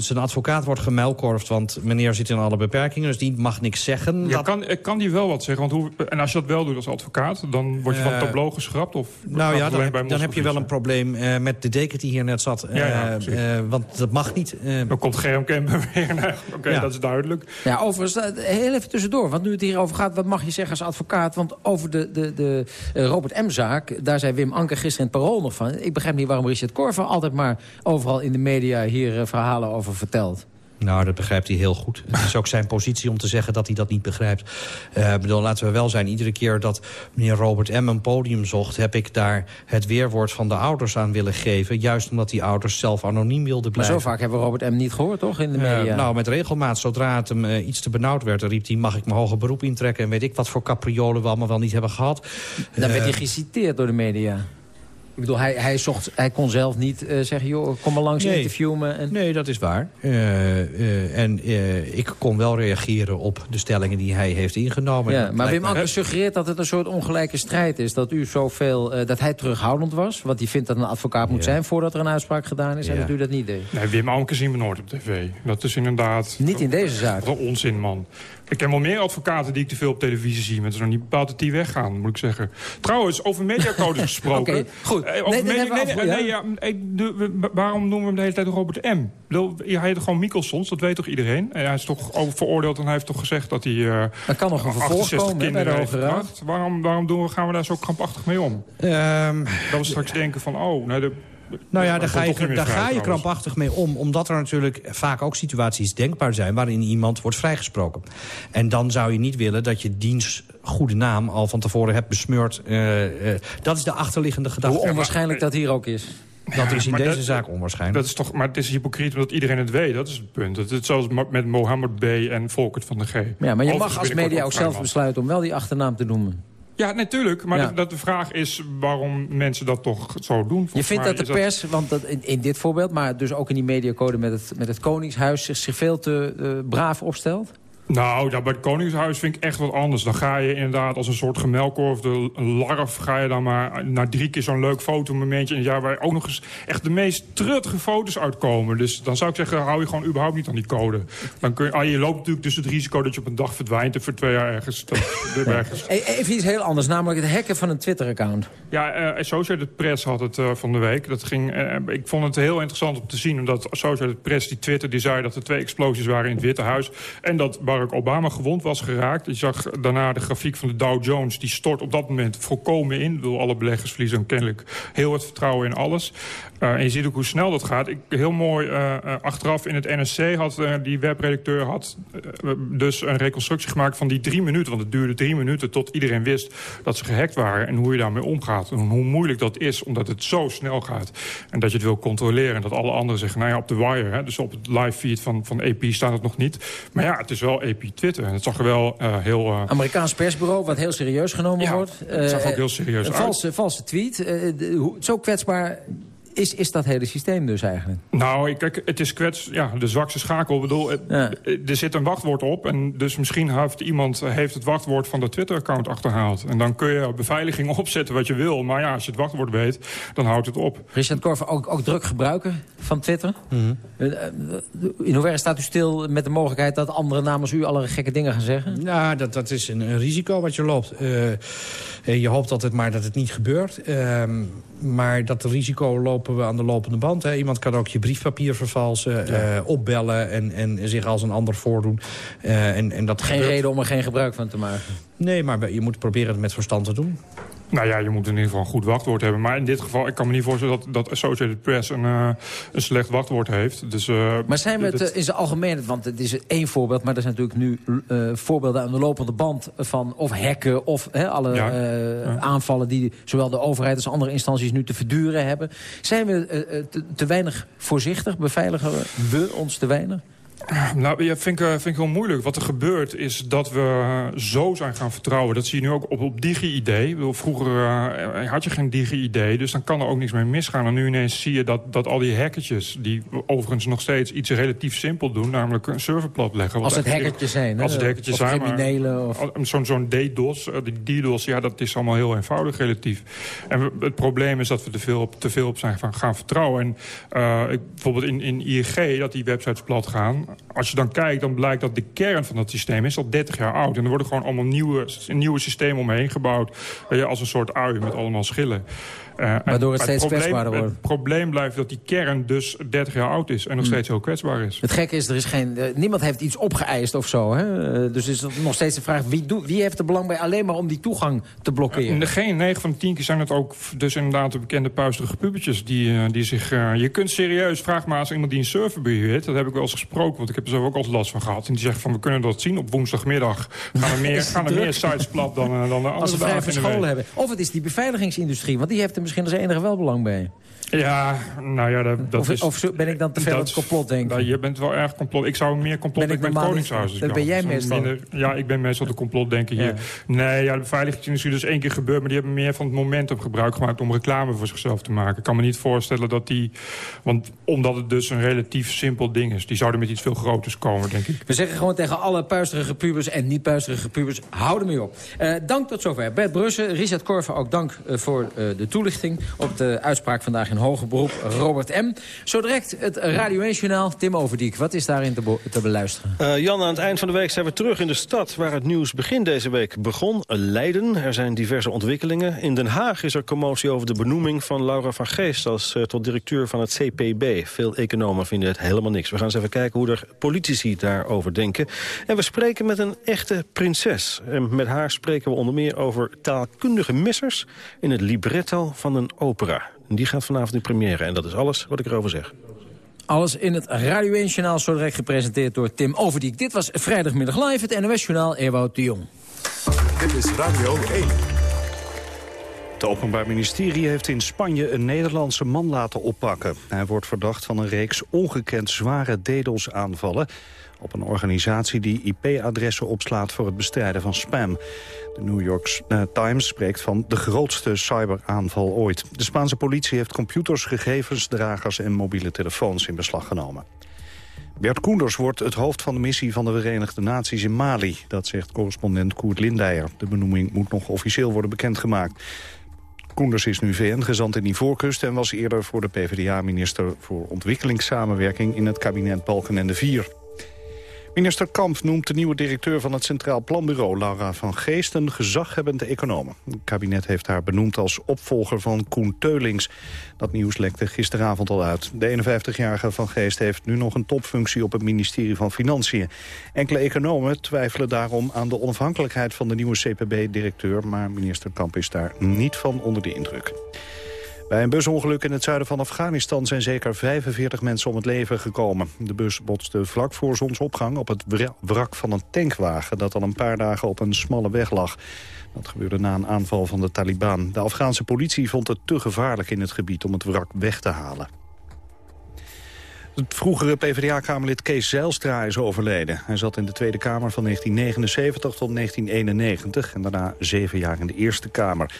zijn advocaat wordt gemuilkorfd, want meneer zit in alle beperkingen... dus die mag niks zeggen. Ja, Dat- kan, kan die wel wat zeggen? Want hoe, en als je dat wel doet als advocaat, dan word je van het tableau geschrapt? Of Nou ja, heb- dan heb je wel een probleem eh, met de deken die hier net zat. Eh, Ja, ja, precies. eh, want dat mag niet. eh. Dan komt Germ Kemper weer. Oké, Ja. dat is duidelijk. Ja, overigens, eh, heel even tussendoor. Want nu het hierover gaat, wat mag je zeggen als advocaat? Want over de, de, de eh, Robert M-zaak, daar zei Wim Anker gisteren in het Parool nog van. Ik begrijp niet waarom Richard Korver altijd maar overal in de media hier eh, verhalen over vertelt. Nou, dat begrijpt hij heel goed. Het is ook zijn positie om te zeggen dat hij dat niet begrijpt. Ik bedoel, laten we wel zijn, iedere keer dat meneer Robert M. een podium zocht... heb ik daar het weerwoord van de ouders aan willen geven. Juist omdat die ouders zelf anoniem wilden Maar blijven. zo vaak hebben we Robert M. niet gehoord, toch, in de media? Eh, nou, met regelmaat, zodra het hem eh, iets te benauwd werd... riep hij, mag ik mijn hoger beroep intrekken... en weet ik wat voor capriolen we allemaal wel niet hebben gehad. Dan werd hij geciteerd door de media. Ik bedoel, hij, hij, zocht, hij kon zelf niet eh, zeggen... joh, kom maar langs, Nee. interview me. En... Nee, dat is waar. Eh, eh, en eh, ik kon wel reageren op de stellingen die hij heeft ingenomen. Ja, maar Wim Anker suggereert dat het een soort ongelijke strijd is. Dat u zoveel, dat hij terughoudend was. Want die vindt dat een advocaat moet Ja. zijn voordat er een uitspraak gedaan is. En dat u dat niet deed. Nee, Wim Anker zien we nooit op tv. Dat is inderdaad... Niet in deze zaak. Wat een onzin, man. Ik ken wel meer advocaten die ik te veel op televisie zie... maar het is nog niet bepaald dat die weggaan, moet ik zeggen. Trouwens, over mediacodes gesproken. Oké, goed. Waarom noemen we hem de hele tijd Robert M? Ik bedoel, Hij heet gewoon Mikkelsons, dat weet toch iedereen? En hij is toch over veroordeeld en hij heeft toch gezegd dat hij... eh, Er kan nog een vervolg 68 komen bij de Hoge Raad. Waarom, waarom doen we, gaan we daar zo krampachtig mee om? Ehm, Dat we straks denken van, oh... Nee, de, Nou ja, daar ga je, daar ga je krampachtig mee om. Omdat er natuurlijk vaak ook situaties denkbaar zijn... waarin iemand wordt vrijgesproken. En dan zou je niet willen dat je diens goede naam... al van tevoren hebt besmeurd. Eh, eh, dat is de achterliggende gedachte. Hoe onwaarschijnlijk dat hier ook is. Dat is in maar deze dat- zaak onwaarschijnlijk. Dat is toch, maar het is hypocriet omdat iedereen het weet. Dat is het punt. Het is zoals met Mohammed B. en Volkert van de G. Ja, maar je Overigens mag als media ook zelf besluiten om wel die achternaam te noemen. Ja, natuurlijk. Maar Ja. dat de vraag is waarom mensen dat toch zo doen. Je vindt dat de pers, want dat in, in dit voorbeeld... maar dus ook in die mediacode met het, met het Koningshuis... zich, zich veel te eh, braaf opstelt? Nou, ja, bij het Koningshuis vind ik echt wat anders. Dan ga je inderdaad als een soort gemelkorfde larf... ga je dan maar na drie keer zo'n leuk fotomomentje... een jaar waar ook nog eens echt de meest truttige foto's uitkomen. Dus dan zou ik zeggen, hou je gewoon überhaupt niet aan die code. Dan kun je, ah, je loopt natuurlijk dus het risico dat je op een dag verdwijnt... en voor twee jaar ergens... Ergens E- Even iets heel anders, namelijk het hacken van een Twitter-account. Ja, eh, Associated Press had het eh, van de week. Dat ging, eh, ik vond het heel interessant om te zien. Omdat Associated Press, die Twitter, die zei dat er twee explosies waren in het Witte Huis. En dat Barack Obama gewond was geraakt. Je zag daarna de grafiek van de Dow Jones. Die stort op dat moment volkomen in. Bedoel, alle beleggers verliezen kennelijk heel het vertrouwen in alles. Eh, en je ziet ook hoe snel dat gaat. Ik, heel mooi, eh, eh, achteraf in het NSC had die webredacteur had, dus een reconstructie gemaakt van die drie minuten. Want het duurde drie minuten tot iedereen wist dat ze gehackt waren. En hoe je daarmee omgaat. En hoe moeilijk dat is, omdat het zo snel gaat. En dat je het wil controleren. En dat alle anderen zeggen, nou ja, op de wire. Hè, dus op het live feed van, van AP staat het nog niet. Maar ja, het is wel AP Twitter. En het zag er wel heel... Amerikaans persbureau, wat heel serieus genomen Ja, wordt. het zag ook heel serieus uit. valse, valse tweet. De- hoe- zo kwetsbaar is, is dat hele systeem dus eigenlijk. Nou, ik- kijk, het is kwets, ja, de zwakste schakel. Ik bedoel, het- er zit een wachtwoord op. En dus misschien heeft iemand heeft het wachtwoord van de Twitter-account achterhaald. En dan kun je beveiliging opzetten wat je wil. Maar ja, als je het wachtwoord weet, dan houdt het op. Richard Korver, ook, ook druk gebruiken van Twitter. Mhm. Eh, eh, In hoeverre staat u stil met de mogelijkheid dat anderen namens u alle gekke dingen gaan zeggen? Ja, dat, dat is een, een risico wat je loopt. Eh, eh, je hoopt altijd maar dat het niet gebeurt. Ehm, maar dat risico lopen we aan de lopende band. Hè. Iemand kan ook je briefpapier vervalsen, eh, opbellen en, en zich als een ander voordoen. Eh, en, en dat Geen gebeurt- reden om er geen gebruik van te maken. Nee, maar je moet proberen het met verstand te doen. Nou ja, je moet in ieder geval een goed wachtwoord hebben. Maar in dit geval, ik kan me niet voorstellen dat, dat Associated Press een, eh, een slecht wachtwoord heeft. Dus, eh, Maar zijn we het eh, in zijn algemeen, want het is één voorbeeld... maar er zijn natuurlijk nu voorbeelden aan de lopende band van of hacken... of alle Ja. aanvallen die zowel de overheid als andere instanties nu te verduren hebben. Zijn we te, te weinig voorzichtig? Beveiligen we ons te weinig? Nou, ja, vind, ik, eh, vind ik heel moeilijk. Wat er gebeurt is dat we eh, zo zijn gaan vertrouwen. Dat zie je nu ook op, op Digi-ID. Vroeger eh, had je geen Digi-ID, dus dan kan er ook niks mee misgaan. En nu ineens zie je dat, dat al die hackertjes... die overigens nog steeds iets relatief simpel doen... namelijk een server platleggen. Als het hackertjes zijn, hè? Als het hackertjes Of zijn. criminelen of- Zo'n zo'n DDoS, eh, die DDoS, ja, dat is allemaal heel eenvoudig relatief. En we- het probleem is dat we te veel op, te veel op zijn van gaan vertrouwen. En eh, bijvoorbeeld in, in ING, dat die websites plat gaan... als je dan kijkt, dan blijkt dat de kern van dat systeem is al 30 jaar oud. En er worden gewoon allemaal nieuwe, nieuwe systemen omheen gebouwd... je, als een soort ui met allemaal schillen. Eh, Waardoor het steeds probleem, kwetsbaarder wordt. Het probleem blijft dat die kern dus 30 jaar oud is... en nog Hmm. steeds heel kwetsbaar is. Het gekke is, er is geen, eh, niemand heeft iets opgeëist of zo. Hè? Eh, dus is het nog steeds de vraag, wie, doet, wie heeft er belang bij alleen maar om die toegang te blokkeren? Uh, geen 9 van de 10 keer zijn het ook dus inderdaad de bekende puisterige pubertjes die, die zich... Je kunt serieus, vraag maar als iemand die een server beheert... dat heb ik wel eens gesproken, Want ik heb er zelf ook altijd last van gehad. En die zeggen van, we kunnen dat zien op woensdagmiddag. Gaan er meer, gaan er meer sites plat dan, eh, dan de andere Als vrij week. hebben. Of het is die beveiligingsindustrie, want die heeft er misschien als enige wel belang bij. Ja, nou ja, dat, dat of, is... of zo- ben ik dan te veel het complot denken? Nou, je bent wel erg complot. Ik zou meer complot Ben ik het normaal Koningshuis. ik dat ben jij meestal. ja, ik ben meestal de complotdenker hier. Ja. Nee, ja, de beveiligingsindustrie is één keer gebeurd... maar die hebben meer van het momentum gebruik gemaakt... om reclame voor zichzelf te maken. Ik kan me niet voorstellen dat die... Want omdat het dus een relatief simpel ding is... die zouden met iets veel groters komen, denk ik. We zeggen gewoon tegen alle puisterige pubers en niet puisterige pubers... hou er mee op. Eh, dank tot zover. Bert Brussen, Richard Korver, ook dank eh, voor eh, de toelichting... op de uitspraak vandaag in hoger beroep Robert M. Zo direct het Radio 1-journaal. Tim Overdiek, wat is daarin te beluisteren? Eh, Jan, aan het eind van de week zijn we terug in de stad... waar het nieuws begin deze week begon. Leiden. Er zijn diverse ontwikkelingen. In Den Haag is er commotie over de benoeming van Laura van Geest... als eh, tot directeur van het CPB. Veel economen vinden het helemaal niks. We gaan eens even kijken hoe er politici daarover denken. En we spreken met een echte prinses. En met haar spreken we onder meer over taalkundige missers... in het libretto van een opera. En die gaat vanavond in première. En dat is alles wat ik erover zeg. Alles in het Radio 1-journaal, zo direct gepresenteerd door Tim Overdiek. Dit was vrijdagmiddag live, het NOS-journaal Ewout de Jong. Dit is Radio 1. Het Openbaar Ministerie heeft in Spanje een Nederlandse man laten oppakken. Hij wordt verdacht van een reeks ongekend zware DDoS-aanvallen... op een organisatie die IP-adressen opslaat voor het bestrijden van spam. De New York eh, Times spreekt van de grootste cyberaanval ooit. De Spaanse politie heeft computers, gegevens, dragers en mobiele telefoons in beslag genomen. Bert Koenders wordt het hoofd van de missie van de Verenigde Naties in Mali. Dat zegt correspondent Koert Lindeyer. De benoeming moet nog officieel worden bekendgemaakt. Koenders is nu VN-gezant in Ivoorkust... en was eerder voor de PvdA-minister voor ontwikkelingssamenwerking... in het kabinet Balkenende 4. Minister Kamp noemt de nieuwe directeur van het Centraal Planbureau... Laura van Geest een gezaghebbende econoom. Het kabinet heeft haar benoemd als opvolger van Koen Teulings. Dat nieuws lekte gisteravond al uit. De 51-jarige van Geest heeft nu nog een topfunctie op het ministerie van Financiën. Enkele economen twijfelen daarom aan de onafhankelijkheid van de nieuwe CPB-directeur... maar minister Kamp is daar niet van onder de indruk. Bij een busongeluk in het zuiden van Afghanistan zijn zeker 45 mensen om het leven gekomen. De bus botste vlak voor zonsopgang op het wra- wrak van een tankwagen... dat al een paar dagen op een smalle weg lag. Dat gebeurde na een aanval van de Taliban. De Afghaanse politie vond het te gevaarlijk in het gebied om het wrak weg te halen. Het vroegere PvdA-kamerlid Kees Zijlstra is overleden. Hij zat in de Tweede Kamer van 1979 tot 1991... en daarna zeven jaar in de Eerste Kamer.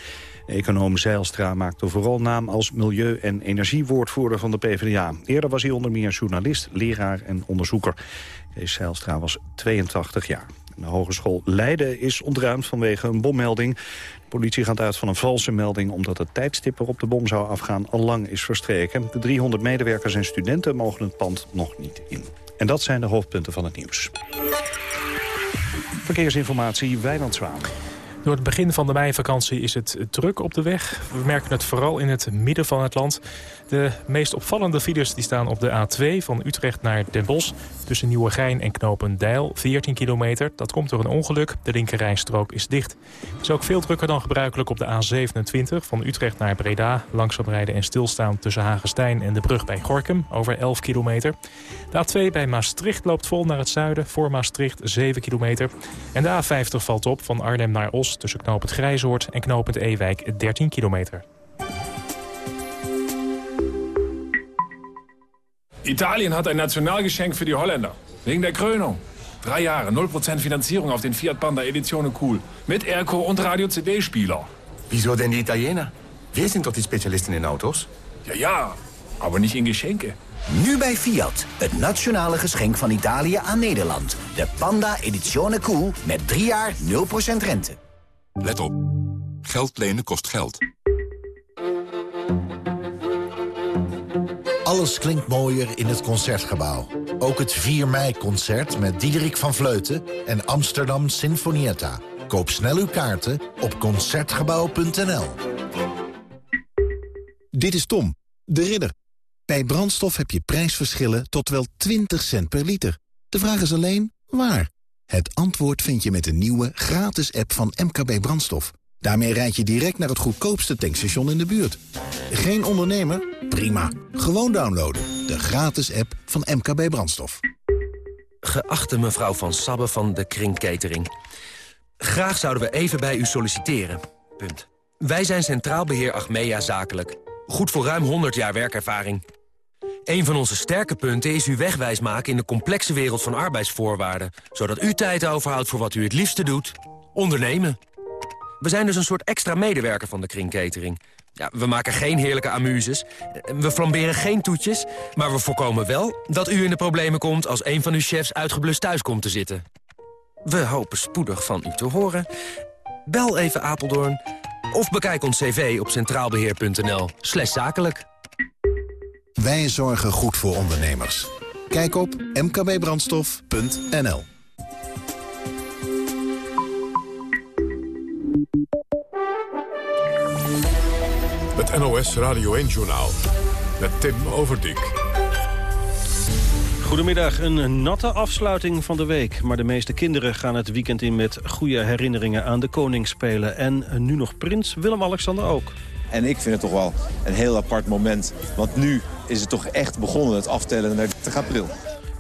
Econoom Zijlstra maakte vooral naam als milieu- en energiewoordvoerder van de PvdA. Eerder was hij onder meer journalist, leraar en onderzoeker. Kees Zijlstra was 82 jaar. De Hogeschool Leiden is ontruimd vanwege een bommelding. De politie gaat uit van een valse melding... omdat het tijdstip waarop de bom zou afgaan al lang is verstreken. De 300 medewerkers en studenten mogen het pand nog niet in. En dat zijn de hoofdpunten van het nieuws. Verkeersinformatie, Wijnand Zwaan. Door het begin van de meivakantie is het druk op de weg. We merken het vooral in het midden van het land. De meest opvallende files die staan op de A2 van Utrecht naar Den Bosch... tussen Nieuwegein en Knopendijl, 14 kilometer. Dat komt door een ongeluk. De linkerrijstrook is dicht. Het is ook veel drukker dan gebruikelijk op de A27 van Utrecht naar Breda. Langzaam rijden en stilstaan tussen Hagestein en de brug bij Gorkum, over 11 kilometer. De A2 bij Maastricht loopt vol naar het zuiden, voor Maastricht 7 kilometer. En de A50 valt op van Arnhem naar Os tussen knooppunt Grijzoord en knooppunt Ewijk 13 kilometer. Italien hat ein Nationalgeschenk für die Holländer. Wegen der Krönung. Drei Jahre, 0% Finanzierung auf den Fiat Panda Edizione Cool. Mit Airco und Radio-CD-Spieler. Wieso denn die Italiener? Wir sind doch die Spezialisten in Autos. Ja, ja, aber nicht in Geschenke. Nu bij Fiat, het nationale geschenk van Italië aan Nederland. De Panda Edizione Cool met 3 jaar 0% rente. Let op. Geld lenen kost geld. Alles klinkt mooier in het Concertgebouw. Ook het 4 mei-concert met Diederik van Vleuten en Amsterdam Sinfonietta. Koop snel uw kaarten op Concertgebouw.nl. Dit is Tom, de ridder. Bij brandstof heb je prijsverschillen tot wel 20 cent per liter. De vraag is alleen, waar? Het antwoord vind je met de nieuwe gratis app van MKB Brandstof. Daarmee rijd je direct naar het goedkoopste tankstation in de buurt. Geen ondernemer? Prima. Gewoon downloaden. De gratis app van MKB Brandstof. Geachte mevrouw Van Sabbe van de Kring Catering. Graag zouden we even bij u solliciteren. Punt. Wij zijn Centraal Beheer Achmea Zakelijk. Goed voor ruim 100 jaar werkervaring. Een van onze sterke punten is uw wegwijs maken in de complexe wereld van arbeidsvoorwaarden. Zodat u tijd overhoudt voor wat u het liefste doet. Ondernemen. We zijn dus een soort extra medewerker van de Kring Catering. Ja, we maken geen heerlijke amuses. We flamberen geen toetjes. Maar we voorkomen wel dat u in de problemen komt... als een van uw chefs uitgeblust thuis komt te zitten. We hopen spoedig van u te horen. Bel even Apeldoorn of bekijk ons cv op centraalbeheer.nl zakelijk. Wij zorgen goed voor ondernemers. Kijk op mkbbrandstof.nl Het NOS Radio 1-journaal met Tim Overdijk. Goedemiddag, een natte afsluiting van de week. Maar de meeste kinderen gaan het weekend in met goede herinneringen aan de koningsspelen. En nu nog prins Willem-Alexander ook. En ik vind het toch wel een heel apart moment. Want nu is het toch echt begonnen, het aftellen naar 30 april.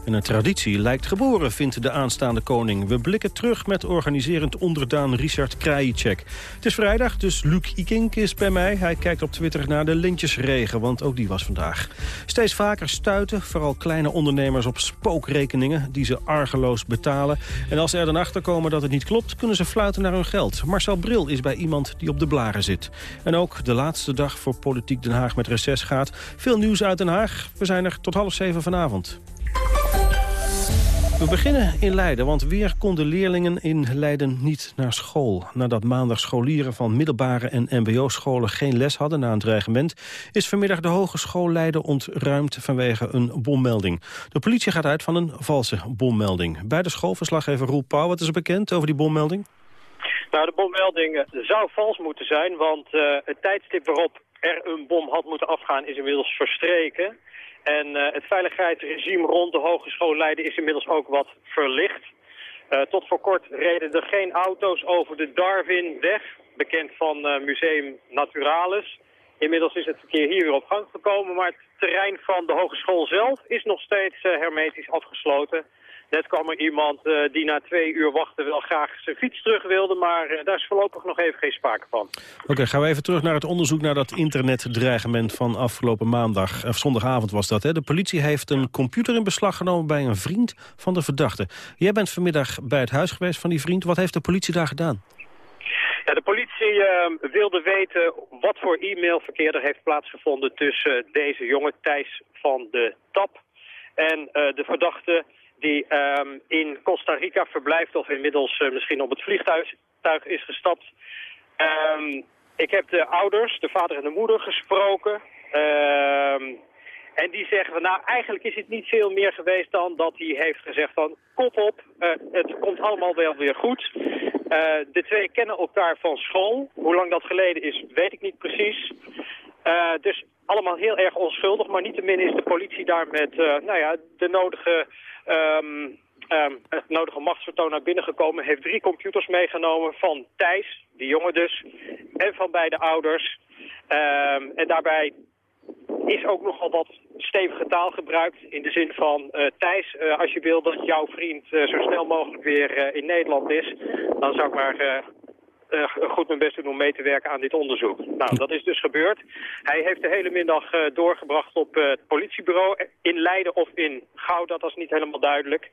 En een traditie lijkt geboren, vindt de aanstaande koning. We blikken terug met organiserend onderdaan Richard Krajicek. Het is vrijdag, dus Luc Ikink is bij mij. Hij kijkt op Twitter naar de lintjesregen, want ook die was vandaag. Steeds vaker stuiten, vooral kleine ondernemers, op spookrekeningen... die ze argeloos betalen. En als ze er dan achter komen dat het niet klopt, kunnen ze fluiten naar hun geld. Marcel Bril is bij iemand die op de blaren zit. En ook de laatste dag voor Politiek Den Haag met reces gaat. Veel nieuws uit Den Haag. We zijn er tot half zeven vanavond. We beginnen in Leiden, want weer konden leerlingen in Leiden niet naar school. Nadat maandag scholieren van middelbare en mbo-scholen geen les hadden na een dreigement... is vanmiddag de Hogeschool Leiden ontruimd vanwege een bommelding. De politie gaat uit van een valse bommelding. Bij de schoolverslaggever Roel Pauw, wat is er bekend over die bommelding? Nou, de bommelding eh, zou vals moeten zijn, want uh, het tijdstip waarop er een bom had moeten afgaan is inmiddels verstreken... En uh, het veiligheidsregime rond de Hogeschool Leiden is inmiddels ook wat verlicht. Uh, tot voor kort reden er geen auto's over de Darwinweg, bekend van uh, Museum Naturalis. Inmiddels is het verkeer hier weer op gang gekomen, maar het terrein van de hogeschool zelf is nog steeds hermetisch afgesloten. Net kwam er iemand uh, die na twee uur wachten wel graag zijn fiets terug wilde, maar uh, daar is voorlopig nog even geen sprake van. Oké, okay, gaan we even terug naar het onderzoek naar dat internetdreigement van afgelopen maandag, of zondagavond was dat. Hè? De politie heeft een computer in beslag genomen bij een vriend van de verdachte. Jij bent vanmiddag bij het huis geweest van die vriend. Wat heeft de politie daar gedaan? Ja, de politie uh, wilde weten wat voor e-mailverkeer er heeft plaatsgevonden tussen deze jongen Thijs van de TAP en de verdachte die um, in Costa Rica verblijft of inmiddels uh, misschien op het vliegtuig is gestapt. Um, ik heb de ouders, de vader en de moeder, gesproken. Um, en die zeggen, van, nou eigenlijk is het niet veel meer geweest dan dat hij heeft gezegd van... kop op, uh, het komt allemaal wel weer goed. Uh, de twee kennen elkaar van school. Hoe lang dat geleden is, weet ik niet precies. Uh, dus allemaal heel erg onschuldig, maar niettemin is de politie daar met nou ja, de nodige... Um, um, het nodige machtsvertoon naar binnen gekomen. Heeft drie computers meegenomen van Thijs, die jongen dus, en van beide ouders. Um, en daarbij is ook nogal wat stevige taal gebruikt. In de zin van, uh, Thijs, als je wil dat jouw vriend zo snel mogelijk weer in Nederland is... dan zou ik maar goed mijn best doen om mee te werken aan dit onderzoek. Nou, dat is dus gebeurd. Hij heeft de hele middag doorgebracht op het politiebureau in Leiden of in Gouda. Dat is niet helemaal duidelijk.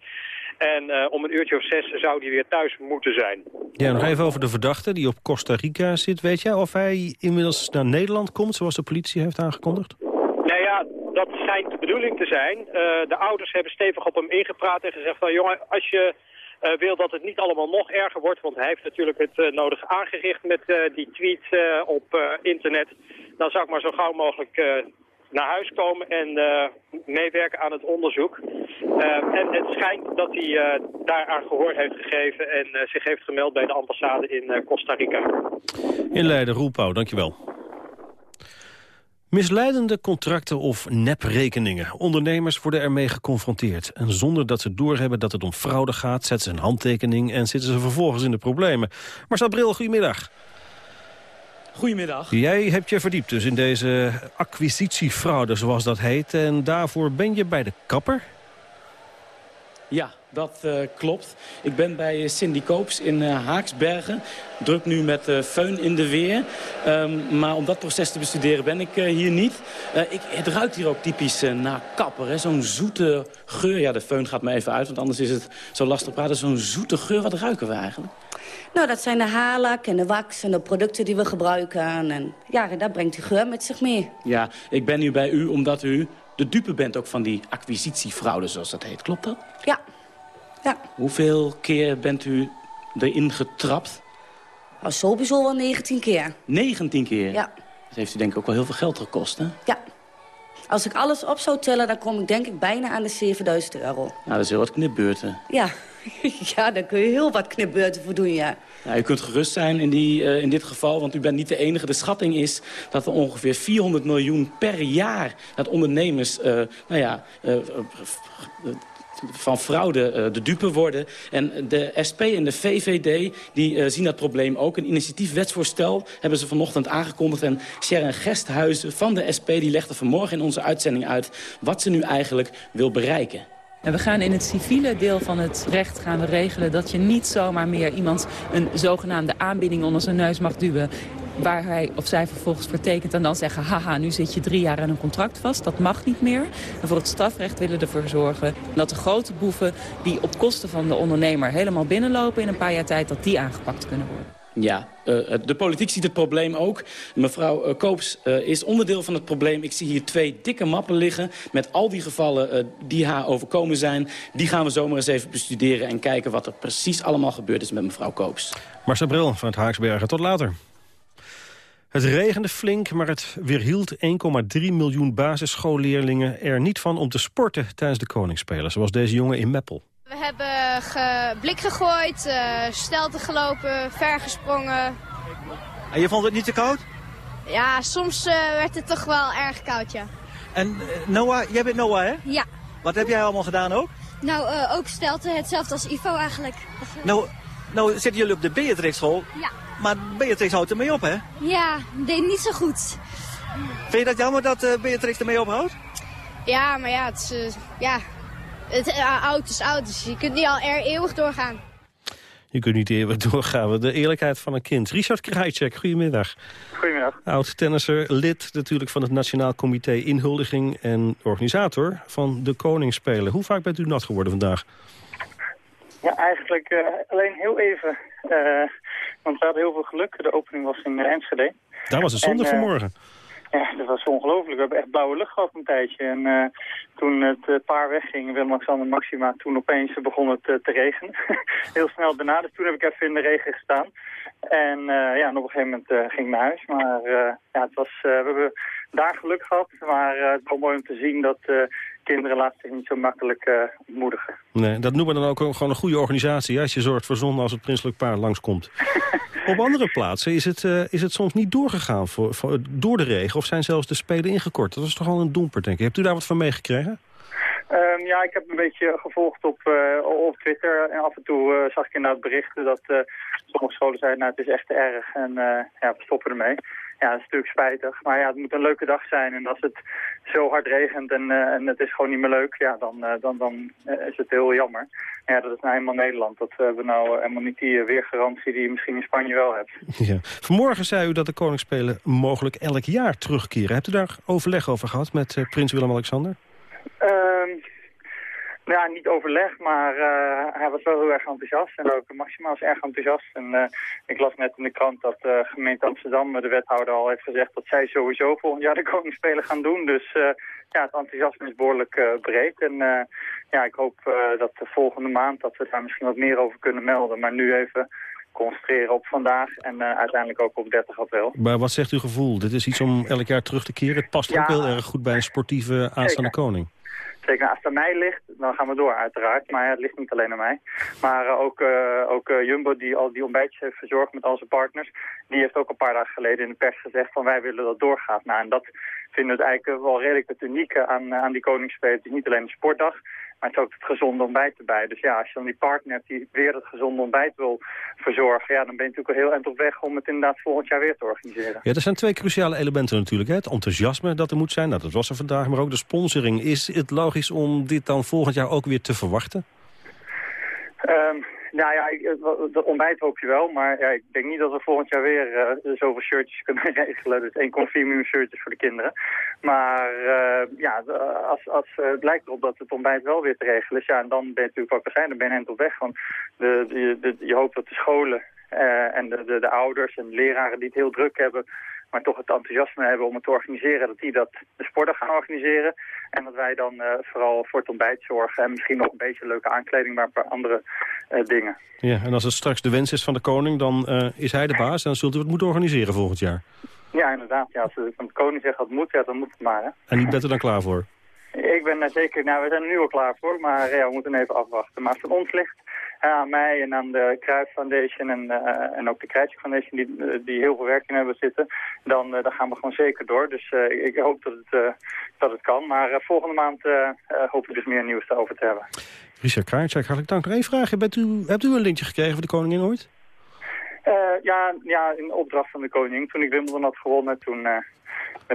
En om een uurtje of zes zou hij weer thuis moeten zijn. Ja, nog even over de verdachte die op Costa Rica zit. Weet jij of hij inmiddels naar Nederland komt, zoals de politie heeft aangekondigd? Nou ja, dat schijnt de bedoeling te zijn. Uh, de ouders hebben stevig op hem ingepraat en gezegd van... jongen, als je wil dat het niet allemaal nog erger wordt... want hij heeft natuurlijk het uh, nodig aangericht met die tweet op internet... dan zou ik maar zo gauw mogelijk naar huis komen en meewerken aan het onderzoek. En het schijnt dat hij uh, daaraan gehoor heeft gegeven en zich heeft gemeld bij de ambassade in Costa Rica. In Leiden, dankjewel. Misleidende contracten of neprekeningen. Ondernemers worden ermee geconfronteerd. En zonder dat ze doorhebben dat het om fraude gaat... zetten ze een handtekening en zitten ze vervolgens in de problemen. Marcel Bril, goedemiddag. Goedemiddag. Jij hebt je verdiept dus in deze acquisitiefraude, zoals dat heet. En daarvoor ben je bij de kapper? Ja, dat eh, klopt. Ik ben bij Cindy Koops in eh, Haaksbergen. Druk nu met uh, föhn in de weer. Um, maar om dat proces te bestuderen ben ik uh, hier niet. Uh, ik, het ruikt hier ook typisch naar kapper. Zo'n zoete geur. Ja, de föhn gaat me even uit, want anders is het zo lastig praten. Zo'n zoete geur. Wat ruiken we eigenlijk? Nou, dat zijn de haarlak en de wax en de producten die we gebruiken. En ja, dat brengt die geur met zich mee. Ja, ik ben nu bij u omdat u de dupe bent ook van die acquisitiefraude, zoals dat heet. Klopt dat? Ja. Ja. Hoeveel keer bent u erin getrapt? Nou, sowieso wel 19 keer. 19 keer? Ja. Dat heeft u denk ik ook wel heel veel geld gekost, hè? Ja. Als ik alles op zou tellen, dan kom ik denk ik bijna aan de 7000 euro. Nou, dat is heel wat knipbeurten. Ja. ja, daar kun je heel wat knipbeurten voor doen, ja. Nou, u kunt gerust zijn in, die, uh, in dit geval, want u bent niet de enige. De schatting is dat er ongeveer 400 miljoen per jaar... dat ondernemers, uh, nou ja... Uh, van fraude de dupe worden. En de SP en de VVD die, zien dat probleem ook. Een initiatiefwetsvoorstel hebben ze vanochtend aangekondigd. En Sharon Gesthuizen van de SP die legde vanmorgen in onze uitzending uit... wat ze nu eigenlijk wil bereiken. En we gaan in het civiele deel van het recht gaan we regelen... dat je niet zomaar meer iemand een zogenaamde aanbieding onder zijn neus mag duwen waar hij of zij vervolgens vertekent en dan zeggen... haha, nu zit je drie jaar aan een contract vast. Dat mag niet meer. En voor het strafrecht willen we ervoor zorgen dat de grote boeven... die op kosten van de ondernemer helemaal binnenlopen in een paar jaar tijd... dat die aangepakt kunnen worden. Ja, uh, de politiek ziet het probleem ook. Mevrouw uh, Koops uh, is onderdeel van het probleem. Ik zie hier twee dikke mappen liggen met al die gevallen die haar overkomen zijn. Die gaan we zomaar eens even bestuderen en kijken wat er precies allemaal gebeurd is met mevrouw Koops. Marcel Bril van het Haaksbergen, tot later. Het regende flink, maar het weerhield 1,3 miljoen basisschoolleerlingen er niet van om te sporten tijdens de Koningsspelen, zoals deze jongen in Meppel. We hebben ge blik gegooid, uh, stelten gelopen, ver gesprongen. En je vond het niet te koud? Ja, soms uh, werd het toch wel erg koud, ja. En uh, Noah, jij bent Noah, hè? Ja. Wat heb jij allemaal gedaan ook? Nou, ook stelten, hetzelfde als Ivo eigenlijk. Nou, nou zitten jullie op de Beatrix school. Ja. Maar Beatrix houdt ermee op, hè? Ja, deed niet zo goed. Vind je dat jammer dat Beatrix ermee ophoudt? Ja, maar ja, het is, ja, het, uh, oud is oud, dus je kunt niet al er eeuwig doorgaan. Je kunt niet eeuwig doorgaan. De eerlijkheid van een kind. Richard Krajcek, goedemiddag. Goedemiddag. Oud-tennisser, lid natuurlijk van het Nationaal Comité Inhuldiging... en organisator van de Koningsspelen. Hoe vaak bent u nat geworden vandaag? Ja, eigenlijk uh, alleen heel even. Want we hadden heel veel geluk. De opening was in Enschede. Daar was het zondag en, vanmorgen. Ja, dat was ongelooflijk. We hebben echt blauwe lucht gehad een tijdje. En uh, toen het uh, paar wegging, Willem-Alexander Maxima, toen opeens begon het uh, te regenen. Heel snel daarna, dus toen heb ik even in de regen gestaan. En ja, en op een gegeven moment ging ik naar huis. Maar ja, het was, we hebben daar geluk gehad. Maar het is wel mooi om te zien dat kinderen laten zich niet zo makkelijk uh, ontmoedigen. Nee, dat noemen we dan ook gewoon een goede organisatie... als je zorgt voor zon als het prinselijk paar langskomt. Op andere plaatsen is het, is het soms niet doorgegaan voor, voor, door de regen... of zijn zelfs de spelen ingekort. Dat is toch wel een domper, denk ik. Hebt u daar wat van meegekregen? Um, ja, ik heb een beetje gevolgd op, uh, op Twitter. En af en toe uh, zag ik inderdaad berichten dat uh, sommige scholen zeiden... nou, het is echt te erg en ja, we stoppen ermee. Ja, dat is natuurlijk spijtig. Maar ja, het moet een leuke dag zijn. En als het zo hard regent en, uh, en het is gewoon niet meer leuk, ja, dan, uh, dan, dan uh, is het heel jammer. Ja, dat is nou helemaal Nederland. Dat we hebben nou helemaal niet die weergarantie die je misschien in Spanje wel hebt. Ja. Vanmorgen zei u dat de Koningsspelen mogelijk elk jaar terugkeren. Hebt u daar overleg over gehad met prins Willem-Alexander? Um, ja, niet overleg, maar uh, hij was wel heel erg enthousiast. En ook Maxima was erg enthousiast. En uh, ik las net in de krant dat de uh, gemeente Amsterdam, de wethouder, al heeft gezegd dat zij sowieso volgend jaar de Koningsspelen gaan doen. Dus ja, het enthousiasme is behoorlijk breed. En ja, ik hoop dat de volgende maand dat we daar misschien wat meer over kunnen melden. Maar nu even concentreren op vandaag en uiteindelijk ook op 30 april. Maar wat zegt uw gevoel? Dit is iets om elk jaar terug te keren. Het past ja, ook heel erg goed bij een sportieve aanstaande zeker. koning. Zeker, als het aan mij ligt, dan gaan we door uiteraard. Maar ja, het ligt niet alleen aan mij. Maar uh, ook, uh, ook uh, Jumbo, die al die ontbijtjes heeft verzorgd met al zijn partners... die heeft ook een paar dagen geleden in de pers gezegd van wij willen dat doorgaat. Nou, en dat vinden we eigenlijk wel redelijk het unieke aan, aan die Koningsspelen. Niet alleen een sportdag, maar het is ook het gezonde ontbijt erbij. Dus ja, als je dan die partner hebt die weer het gezonde ontbijt wil verzorgen... ja, dan ben je natuurlijk al heel eind op weg om het inderdaad volgend jaar weer te organiseren. Ja, er zijn twee cruciale elementen natuurlijk. Hè? Het enthousiasme dat er moet zijn, nou, dat was er vandaag. Maar ook de sponsoring. Is het logisch om dit dan volgend jaar ook weer te verwachten? Ehm, nou ja, de ontbijt hoop je wel, maar ja, ik denk niet dat we volgend jaar weer eh, zoveel shirtjes kunnen regelen. Dus 1,4 miljoen shirtjes voor de kinderen. Maar eh, ja, als, als eh, het lijkt erop dat het ontbijt wel weer te regelen is, ja, dan ben je natuurlijk ook zijn, dan ben je eind op weg. Want de, de, je hoopt dat de scholen en de, de, de ouders en de leraren die het heel druk hebben, maar toch het enthousiasme hebben om het te organiseren, dat die dat de sporten gaan organiseren. En dat wij dan eh, vooral voor het ontbijt zorgen en misschien nog een beetje leuke aankleding, maar een paar andere eh, dingen. Ja, en als het straks de wens is van de koning, dan eh, is hij de baas... en dan zult u het moeten organiseren volgend jaar. Ja, inderdaad. Ja, als de, van de koning zegt dat moet, ja, dan moet het maar. Hè. En u bent er dan klaar voor. Ik ben er zeker, nou we zijn er nu al klaar voor, maar ja, we moeten even afwachten. Maar als het aan ons ligt, eh, aan mij en aan de Cruijff Foundation en, eh, en ook de Krijtje Foundation die, eh, die heel veel werk in hebben zitten, dan, eh, dan gaan we gewoon zeker door. Dus eh, ik, hoop dat het, eh, dat het kan. Maar eh, volgende maand eh, eh, hoop ik dus meer nieuws over te hebben. Richard Krajicek, hartelijk dank. Nog één vraagje. Bent u, hebt u een lintje gekregen voor de koningin ooit? Eh, ja, ja, in opdracht van de koning. Toen ik Wimbledon had gewonnen, toen eh,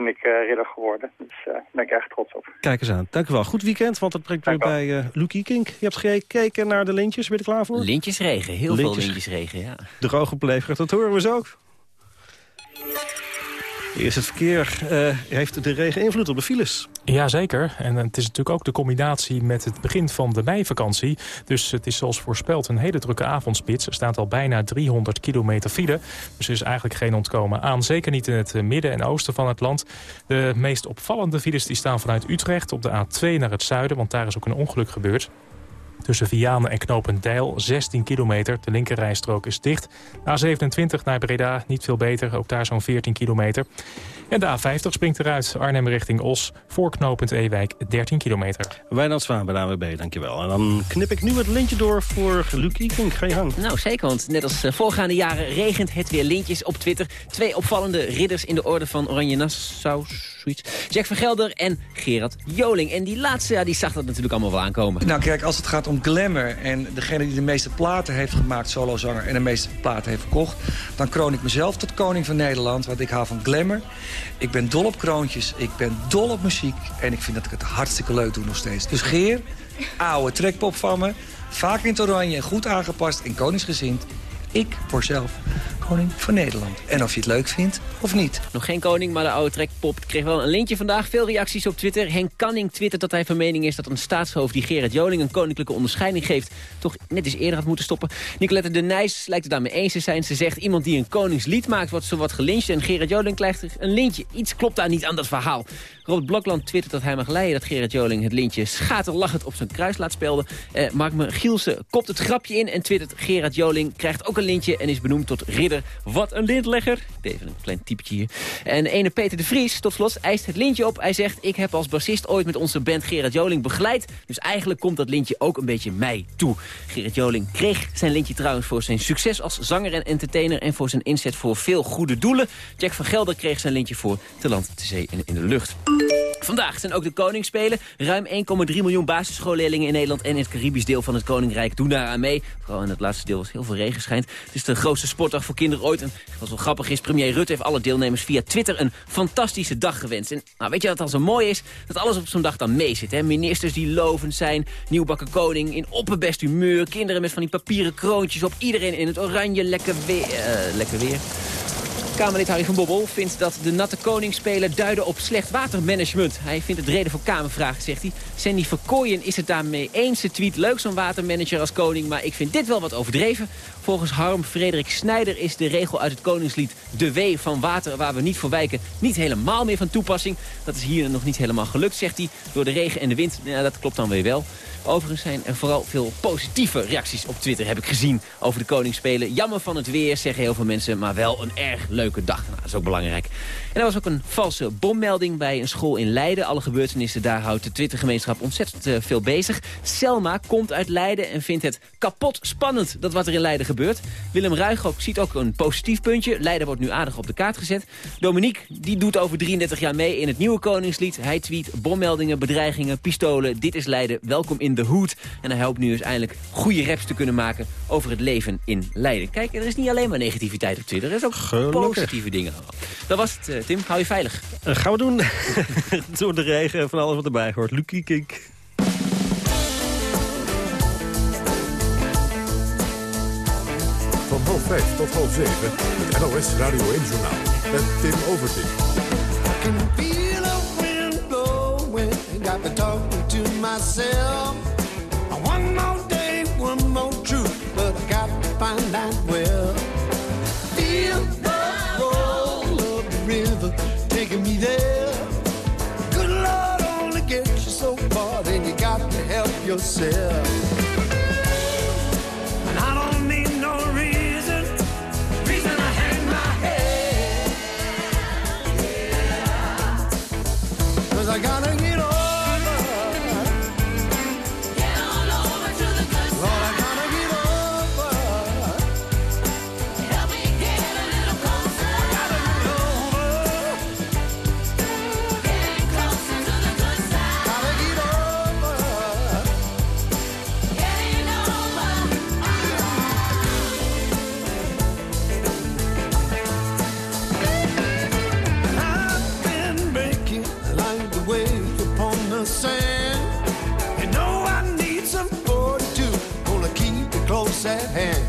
ben ik eh, ridder geworden. Dus eh, daar ben ik erg trots op. Kijk eens aan. Dank u wel. Goed weekend, want het brengt weer bij uh, Lucie Kink. Je hebt gekeken naar de lintjes. Ben je er klaar voor? Lintjesregen, heel Lintjes- veel lintjesregen, ja. Droog opleverd, dat horen we zo ook. Eerst het verkeer. eh, heeft de regen invloed op de files? Jazeker. En het is natuurlijk ook de combinatie met het begin van de meivakantie. Dus het is zoals voorspeld een hele drukke avondspits. Er staat al bijna 300 kilometer file. Dus er is eigenlijk geen ontkomen aan. Zeker niet in het eh, midden en oosten van het land. De meest opvallende files die staan vanuit Utrecht op de A2 naar het zuiden. Want daar is ook een ongeluk gebeurd. Tussen Vianen en Knopendijl, 16 kilometer. De linkerrijstrook is dicht. A27 naar Breda, niet veel beter. Ook daar zo'n 14 kilometer. En de A50 springt eruit. Arnhem richting Os. Voor knooppunt Ewijk, 13 kilometer. Wijnand Zwaan bij de AWB, dankjewel. En dan knip ik nu het lintje door voor Lucie Kink. Ga je gang. Nou, zeker, want net als eh, voorgaande jaren regent het weer lintjes op Twitter. Twee opvallende ridders in de orde van Oranje Nassau, Jack van Gelder en Gerard Joling. En die laatste, ja, die zag dat natuurlijk allemaal wel aankomen. Nou kijk, als het gaat om glamour en degene die de meeste platen heeft gemaakt, solozanger, en de meeste platen heeft verkocht, dan kroon ik mezelf tot koning van Nederland, want ik hou van glamour. Ik ben dol op kroontjes, ik ben dol op muziek en ik vind dat ik het hartstikke leuk doe nog steeds. Dus Geer, oude trekpop van me, vaak in het oranje goed aangepast en koningsgezind. Ik word zelf van Nederland. En of je het leuk vindt of niet. Nog geen koning, maar de oude trekpop kreeg wel een lintje vandaag. Veel reacties op Twitter. Henk Canning twittert dat hij van mening is dat een staatshoofd die Gerard Joling een koninklijke onderscheiding geeft, toch net eens eerder had moeten stoppen. Nicolette de Nijs lijkt het daarmee eens te zijn. Ze zegt iemand die een koningslied maakt wordt zowat gelyncht en Gerard Joling krijgt een lintje. Iets klopt daar niet aan dat verhaal. Robert Blokland twittert dat hij mag leiden dat Gerard Joling het lintje schaterlachend op zijn kruis laat spelden. Eh, Mark me Gielse kopt het grapje in en twittert Gerard Joling krijgt ook een lintje en is benoemd tot ridder. Wat een lintlegger. Even een klein typetje hier. En ene Peter de Vries, tot slot, eist het lintje op. Hij zegt, ik heb als bassist ooit met onze band Gerard Joling begeleid. Dus eigenlijk komt dat lintje ook een beetje mij toe. Gerard Joling kreeg zijn lintje trouwens voor zijn succes als zanger en entertainer... en voor zijn inzet voor veel goede doelen. Jack van Gelder kreeg zijn lintje voor te land, te zee en in de lucht. Vandaag zijn ook de Koningsspelen. Ruim 1,3 miljoen basisschoolleerlingen in Nederland en in het Caribisch deel van het Koninkrijk doen daaraan mee. Vooral in het laatste deel was heel veel regen schijnt. Het is de grootste sportdag voor kinderen ooit. En wat wel grappig is, premier Rutte heeft alle deelnemers via Twitter een fantastische dag gewenst. En nou, weet je wat al zo mooi is? Dat alles op zo'n dag dan mee zit. Hè? Ministers die lovend zijn, nieuwbakken koning in opperbest humeur, kinderen met van die papieren kroontjes op, iedereen in het oranje, lekker weer. eh, lekker weer. Kamerlid Harry van Bobbel vindt dat de natte koningsspelen duiden op slecht watermanagement. Hij vindt het reden voor kamervragen, zegt hij. Sandy Verkooyen is het daarmee eens. Ze tweet leuk zo'n watermanager als koning, maar ik vind dit wel wat overdreven. Volgens Harm Frederik Snijder is de regel uit het koningslied... de W van water waar we niet voor wijken niet helemaal meer van toepassing. Dat is hier nog niet helemaal gelukt, zegt hij. Door de regen en de wind, ja, dat klopt dan weer wel. Overigens zijn er vooral veel positieve reacties op Twitter, heb ik gezien, over de Koningsspelen. Jammer van het weer, zeggen heel veel mensen, maar wel een erg leuke dag. Nou, dat is ook belangrijk. En er was ook een valse bommelding bij een school in Leiden. Alle gebeurtenissen daar houdt de Twittergemeenschap ontzettend eh, veel bezig. Selma komt uit Leiden en vindt het kapot spannend dat wat er in Leiden gebeurt. Willem Ruig ook, ziet ook een positief puntje. Leiden wordt nu aardig op de kaart gezet. Dominique, die doet over 33 jaar mee in het nieuwe Koningslied. Hij tweet bommeldingen, bedreigingen, pistolen. Dit is Leiden, welkom in de hoed. En hij hoopt nu dus eindelijk goede raps te kunnen maken over het leven in Leiden. Kijk, er is niet alleen maar negativiteit op Twitter. Er is ook Gelukkig. positieve dingen. Dat was het, eh, Tim. Hou je veilig. Uh, gaan we doen. Door de regen en van alles wat erbij hoort. Lucie Kink. Half 5 tot half 7 het NOS Radio 1-journaal met Tim Overdijk. feel a wind blowing, got me talking to myself. One more day, one more truth, but I got to find out well. Feel the roll of the river taking me there. Good Lord, only gets you so far, then you got to help yourself. Hand.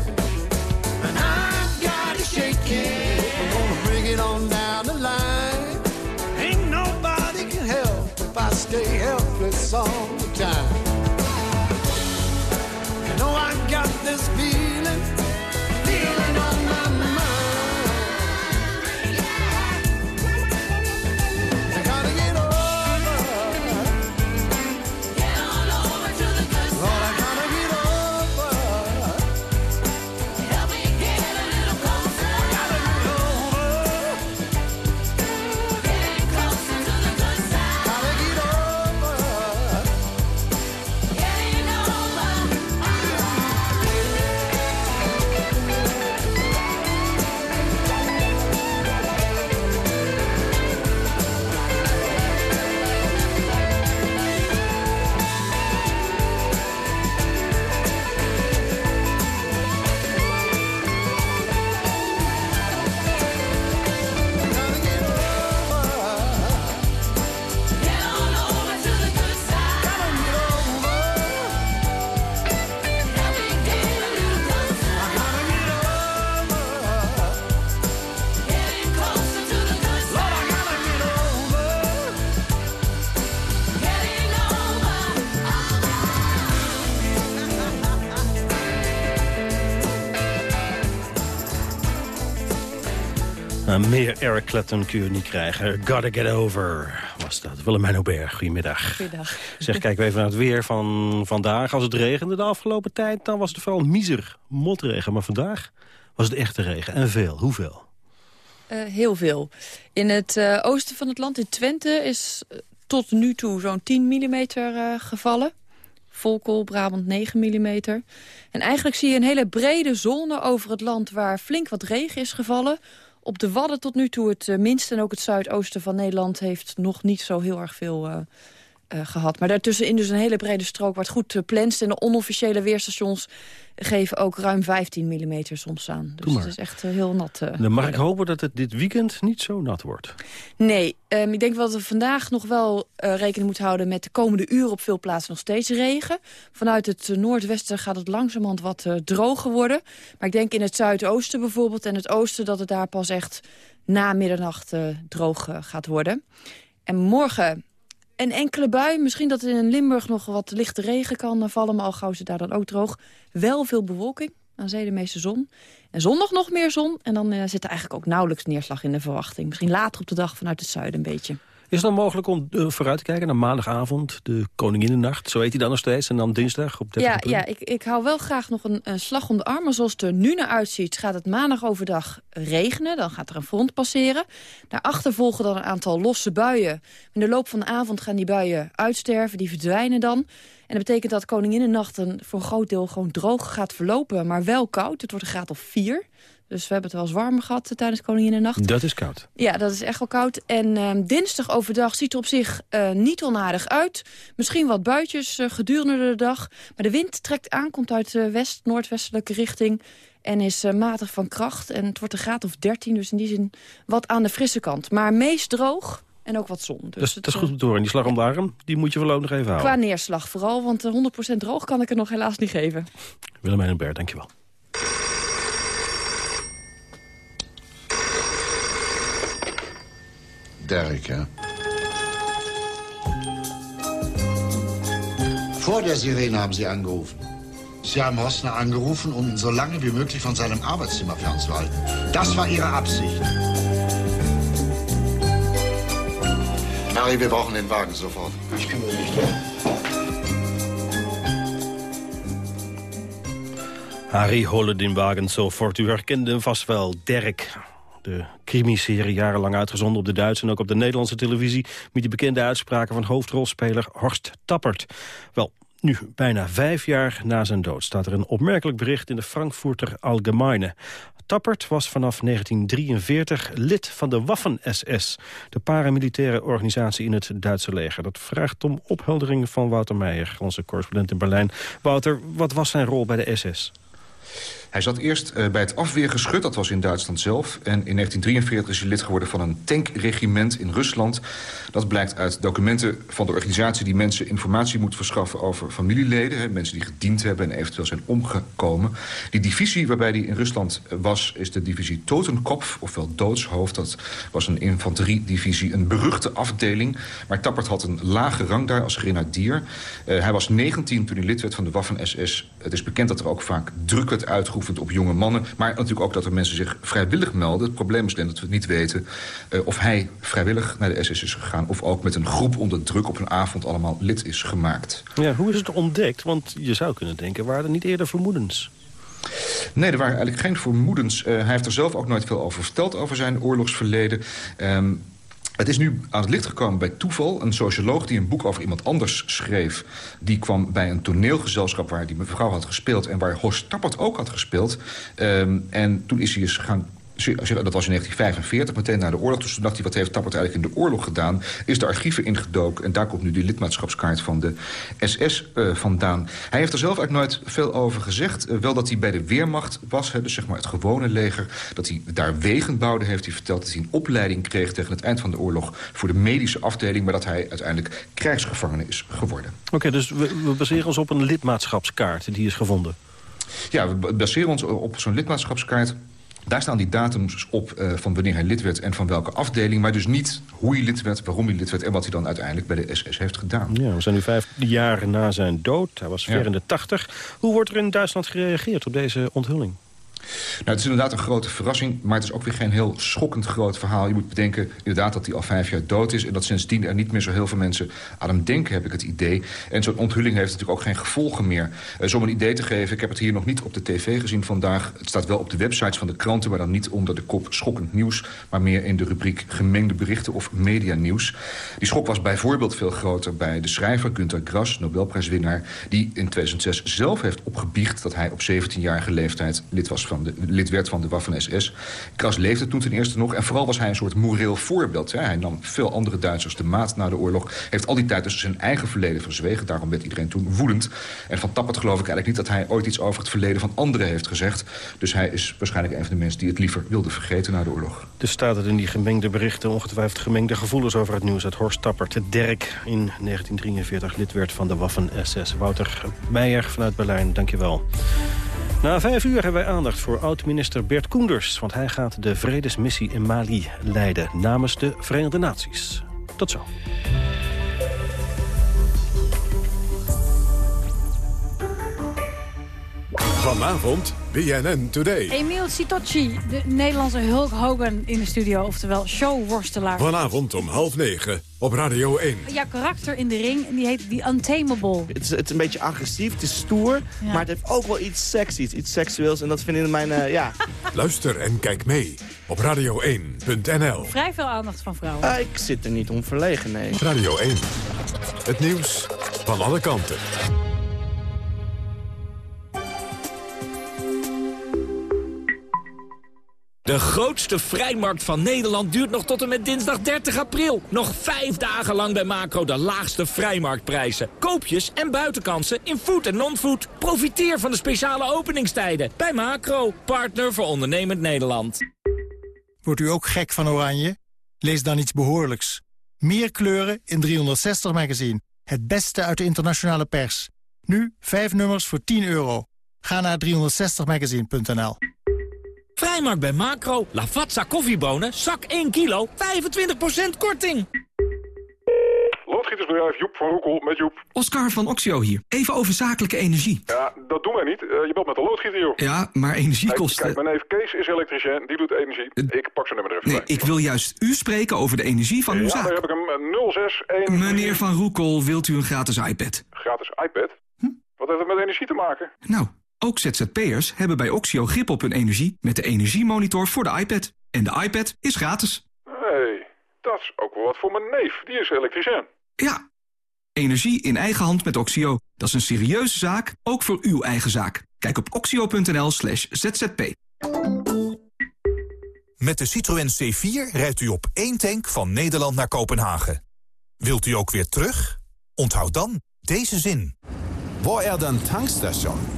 Meer Eric Clapton kun je niet krijgen. Gotta get over, was dat. Willemijn Aubert, goedemiddag. Goeiedag. Zeg, kijken we even naar het weer van vandaag. Als het regende de afgelopen tijd, dan was het vooral miser, motregen. Maar vandaag was het echte regen. En veel. Hoeveel? Eh, heel veel. In het eh, oosten van het land, in Twente, is eh, tot nu toe zo'n 10 mm gevallen. Volkel, Brabant 9 mm. En eigenlijk zie je een hele brede zone over het land... waar flink wat regen is gevallen. Op de Wadden tot nu toe het eh, minste en ook het zuidoosten van Nederland... heeft nog niet zo heel erg veel eh, eh, gehad. Maar daartussenin dus een hele brede strook waar het goed uh, plenst. En de onofficiële weerstations geven ook ruim 15 mm soms aan. Dus het is echt eh, heel nat. eh, Dan mag ik hopen dat het dit weekend niet zo nat wordt. Nee, ehm, ik denk wel dat we vandaag nog wel eh, rekening moeten houden... met de komende uren op veel plaatsen nog steeds regen. Vanuit het noordwesten gaat het langzamerhand wat droger worden. Maar ik denk in het zuidoosten bijvoorbeeld en het oosten... dat het daar pas echt na middernacht droog gaat worden. En morgen een enkele bui. Misschien dat in Limburg nog wat lichte regen kan eh, vallen... maar al gauw het daar dan ook droog. Wel veel bewolking, aan zee de meeste zon. En zondag nog meer zon. En dan eh, zit er eigenlijk ook nauwelijks neerslag in de verwachting. Misschien later op de dag vanuit het zuiden een beetje. Is het dan mogelijk om eh, vooruit te kijken naar maandagavond, de Koninginnennacht? Zo heet hij dan nog steeds. En dan dinsdag op 30 Ja, april? ja ik, ik hou wel graag nog een, een slag om de arm. Maar zoals het er nu naar uitziet, gaat het maandag overdag regenen. Dan gaat er een front passeren. Daarachter volgen dan een aantal losse buien. In de loop van de avond gaan die buien uitsterven. Die verdwijnen dan. En dat betekent dat Koninginnennacht voor een groot deel gewoon droog gaat verlopen. Maar wel koud. Het wordt een graad of 4. Dus we hebben het wel eens warmer gehad eh, tijdens Koninginnennacht. Dat is koud. Ja, dat is echt wel koud. En ehm, dinsdag overdag ziet er op zich eh, niet onaardig uit. Misschien wat buitjes eh, gedurende de dag. Maar de wind trekt aan, komt uit de west, noordwestelijke richting. En is matig van kracht. En het wordt een graad of 13, dus in die zin wat aan de frisse kant. Maar meest droog en ook wat zon. Dus dat, het, dat is goed om te horen. En die slag om de arm, die moet je voorlopig nog even Qua houden. neerslag vooral, want eh, 100% droog kan ik er nog helaas niet geven. Willemijn en Bert, dankjewel. Derek, ja. Vor der Sirene haben Sie angerufen. Sie haben Rosner angerufen, um ihn so lange wie möglich von seinem Arbeitszimmer fernzuhalten. Das war Ihre Absicht. Harry, wir brauchen den Wagen sofort. Ich kümmere mich drum. Harry Holledinwagen, zo fort. U herkende hem vast wel, Dirk. De crimiserie jarenlang uitgezonden op de Duitse en ook op de Nederlandse televisie... met die bekende uitspraken van hoofdrolspeler Horst Tappert. Wel, nu, bijna vijf jaar na zijn dood, staat er een opmerkelijk bericht in de Frankfurter Allgemeine. Tappert was vanaf 1943 lid van de Waffen-SS, de paramilitaire organisatie in het Duitse leger. Dat vraagt om opheldering van Wouter Meijer, onze correspondent in Berlijn. Wouter, wat was zijn rol bij de SS? Hij zat eerst uh, bij het afweergeschut, dat was in Duitsland zelf. En in 1943 is hij lid geworden van een tankregiment in Rusland. Dat blijkt uit documenten van de organisatie... die mensen informatie moet verschaffen over familieleden. Mensen die gediend hebben en eventueel zijn omgekomen. Die divisie waarbij hij in Rusland was, is de divisie Totenkopf... ofwel doodshoofd. Dat was een infanteriedivisie, een beruchte afdeling. Maar Tappert had een lage rang daar als grenadier. Uh, hij was 19 toen hij lid werd van de Waffen-SS. Het is bekend dat er ook vaak druk werd uitgevoerd op jonge mannen. Maar natuurlijk ook dat er mensen zich vrijwillig melden. Het probleem is alleen dat we niet weten uh, of hij vrijwillig naar de SS is gegaan... of ook met een groep onder druk op een avond allemaal lid is gemaakt. Ja, hoe is het ontdekt? Want je zou kunnen denken, waren er niet eerder vermoedens? Nee, er waren eigenlijk geen vermoedens. Uh, hij heeft er zelf ook nooit veel over verteld, over zijn oorlogsverleden. Um, het is nu aan het licht gekomen bij toeval. Een socioloog die een boek over iemand anders schreef... die kwam bij een toneelgezelschap waar die mevrouw had gespeeld... en waar Horst Tappert ook had gespeeld. Um, en toen is hij eens gaan dat was in 1945, meteen na de oorlog. Dus toen dacht hij, wat heeft Tappert eigenlijk in de oorlog gedaan? Is de archieven ingedoken en daar komt nu die lidmaatschapskaart van de SS uh, vandaan. Hij heeft er zelf eigenlijk nooit veel over gezegd. Uh, wel dat hij bij de Weermacht was, hè, dus zeg maar het gewone leger. Dat hij daar wegen bouwde, heeft hij verteld. Dat hij een opleiding kreeg tegen het eind van de oorlog voor de medische afdeling. Maar dat hij uiteindelijk krijgsgevangene is geworden. Oké, okay, dus we, we baseren ons op een lidmaatschapskaart die is gevonden. Ja, we baseren ons op zo'n lidmaatschapskaart. Daar staan die datums op uh, van wanneer hij lid werd en van welke afdeling. Maar dus niet hoe hij lid werd, waarom hij lid werd... en wat hij dan uiteindelijk bij de SS heeft gedaan. Ja, we zijn nu vijf jaar na zijn dood. Hij was ver ja. in de tachtig. Hoe wordt er in Duitsland gereageerd op deze onthulling? Nou, het is inderdaad een grote verrassing, maar het is ook weer geen heel schokkend groot verhaal. Je moet bedenken inderdaad dat hij al vijf jaar dood is... en dat sindsdien er niet meer zo heel veel mensen aan hem denken, heb ik het idee. En zo'n onthulling heeft natuurlijk ook geen gevolgen meer. Uh, om een idee te geven, ik heb het hier nog niet op de tv gezien vandaag. Het staat wel op de websites van de kranten, maar dan niet onder de kop schokkend nieuws... maar meer in de rubriek gemengde berichten of medianieuws. Die schok was bijvoorbeeld veel groter bij de schrijver Günter Grass, Nobelprijswinnaar... die in 2006 zelf heeft opgebiecht dat hij op 17-jarige leeftijd lid was van lid werd van de Waffen-SS. Kras leefde toen ten eerste nog. En vooral was hij een soort moreel voorbeeld. Hè. Hij nam veel andere Duitsers de maat na de oorlog. Heeft al die tijd dus zijn eigen verleden verzwegen. Daarom werd iedereen toen woedend. En van Tappert geloof ik eigenlijk niet dat hij ooit iets over het verleden van anderen heeft gezegd. Dus hij is waarschijnlijk een van de mensen die het liever wilde vergeten na de oorlog. Dus staat het in die gemengde berichten, ongetwijfeld gemengde gevoelens over het nieuws... dat Horst Tappert, de Derk, in 1943 lid werd van de Waffen-SS. Wouter Meijer vanuit Berlijn, dankjewel. Na vijf uur hebben wij aandacht voor oud-minister Bert Koenders... want hij gaat de vredesmissie in Mali leiden namens de Verenigde Naties. Tot zo. Vanavond BNN Today. Emil Sitocci, de Nederlandse Hulk Hogan in de studio. Oftewel showworstelaar. Vanavond om half negen op Radio 1. Ja, karakter in de ring. Die heet The Untamable. Het is, het is een beetje agressief, het is stoer. Ja. Maar het heeft ook wel iets seksies, iets seksueels. En dat vind ik in mijn, uh, ja... Luister en kijk mee op radio1.nl. Vrij veel aandacht van vrouwen. Uh, ik zit er niet om verlegen, nee. Radio 1. Het nieuws van alle kanten. De grootste vrijmarkt van Nederland duurt nog tot en met dinsdag 30 april. Nog vijf dagen lang bij Macro de laagste vrijmarktprijzen. Koopjes en buitenkansen in food en non-food. Profiteer van de speciale openingstijden bij Macro, partner voor ondernemend Nederland. Wordt u ook gek van oranje? Lees dan iets behoorlijks. Meer kleuren in 360 magazine. Het beste uit de internationale pers. Nu 5 nummers voor 10 euro. Ga naar 360magazine.nl. Vrijmarkt bij Macro. Lavazza koffiebonen, zak 1 kilo, 25% korting. Loodgietersbedrijf Joep van Roekel met Joep. Oscar van Oxio hier. Even over zakelijke energie. Ja, dat doen wij niet. Eh, je belt met de loodgieter, joh. Ja, maar energiekosten... Kijk, mijn neef Kees is elektricien, die doet energie. Ik pak zijn nummer er even Nee, bij. ik wil juist u spreken over de energie van uw Ja, zaak. daar heb ik hem eh, 061... Meneer Van Roekel, wilt u een gratis iPad? Gratis iPad? Wat heeft dat met energie te maken? Nou, ook ZZP'ers hebben bij Oxio grip op hun energie... met de energiemonitor voor de iPad. En de iPad is gratis. Hé, hey, dat is ook wel wat voor mijn neef. Die is elektricien. Ja, energie in eigen hand met Oxio. Dat is een serieuze zaak, ook voor uw eigen zaak. Kijk op oxio.nl slash zzp. Met de Citroën C4 rijdt u op één tank van Nederland naar Kopenhagen. Wilt u ook weer terug? Onthoud dan deze zin. Waar er dan tankstation?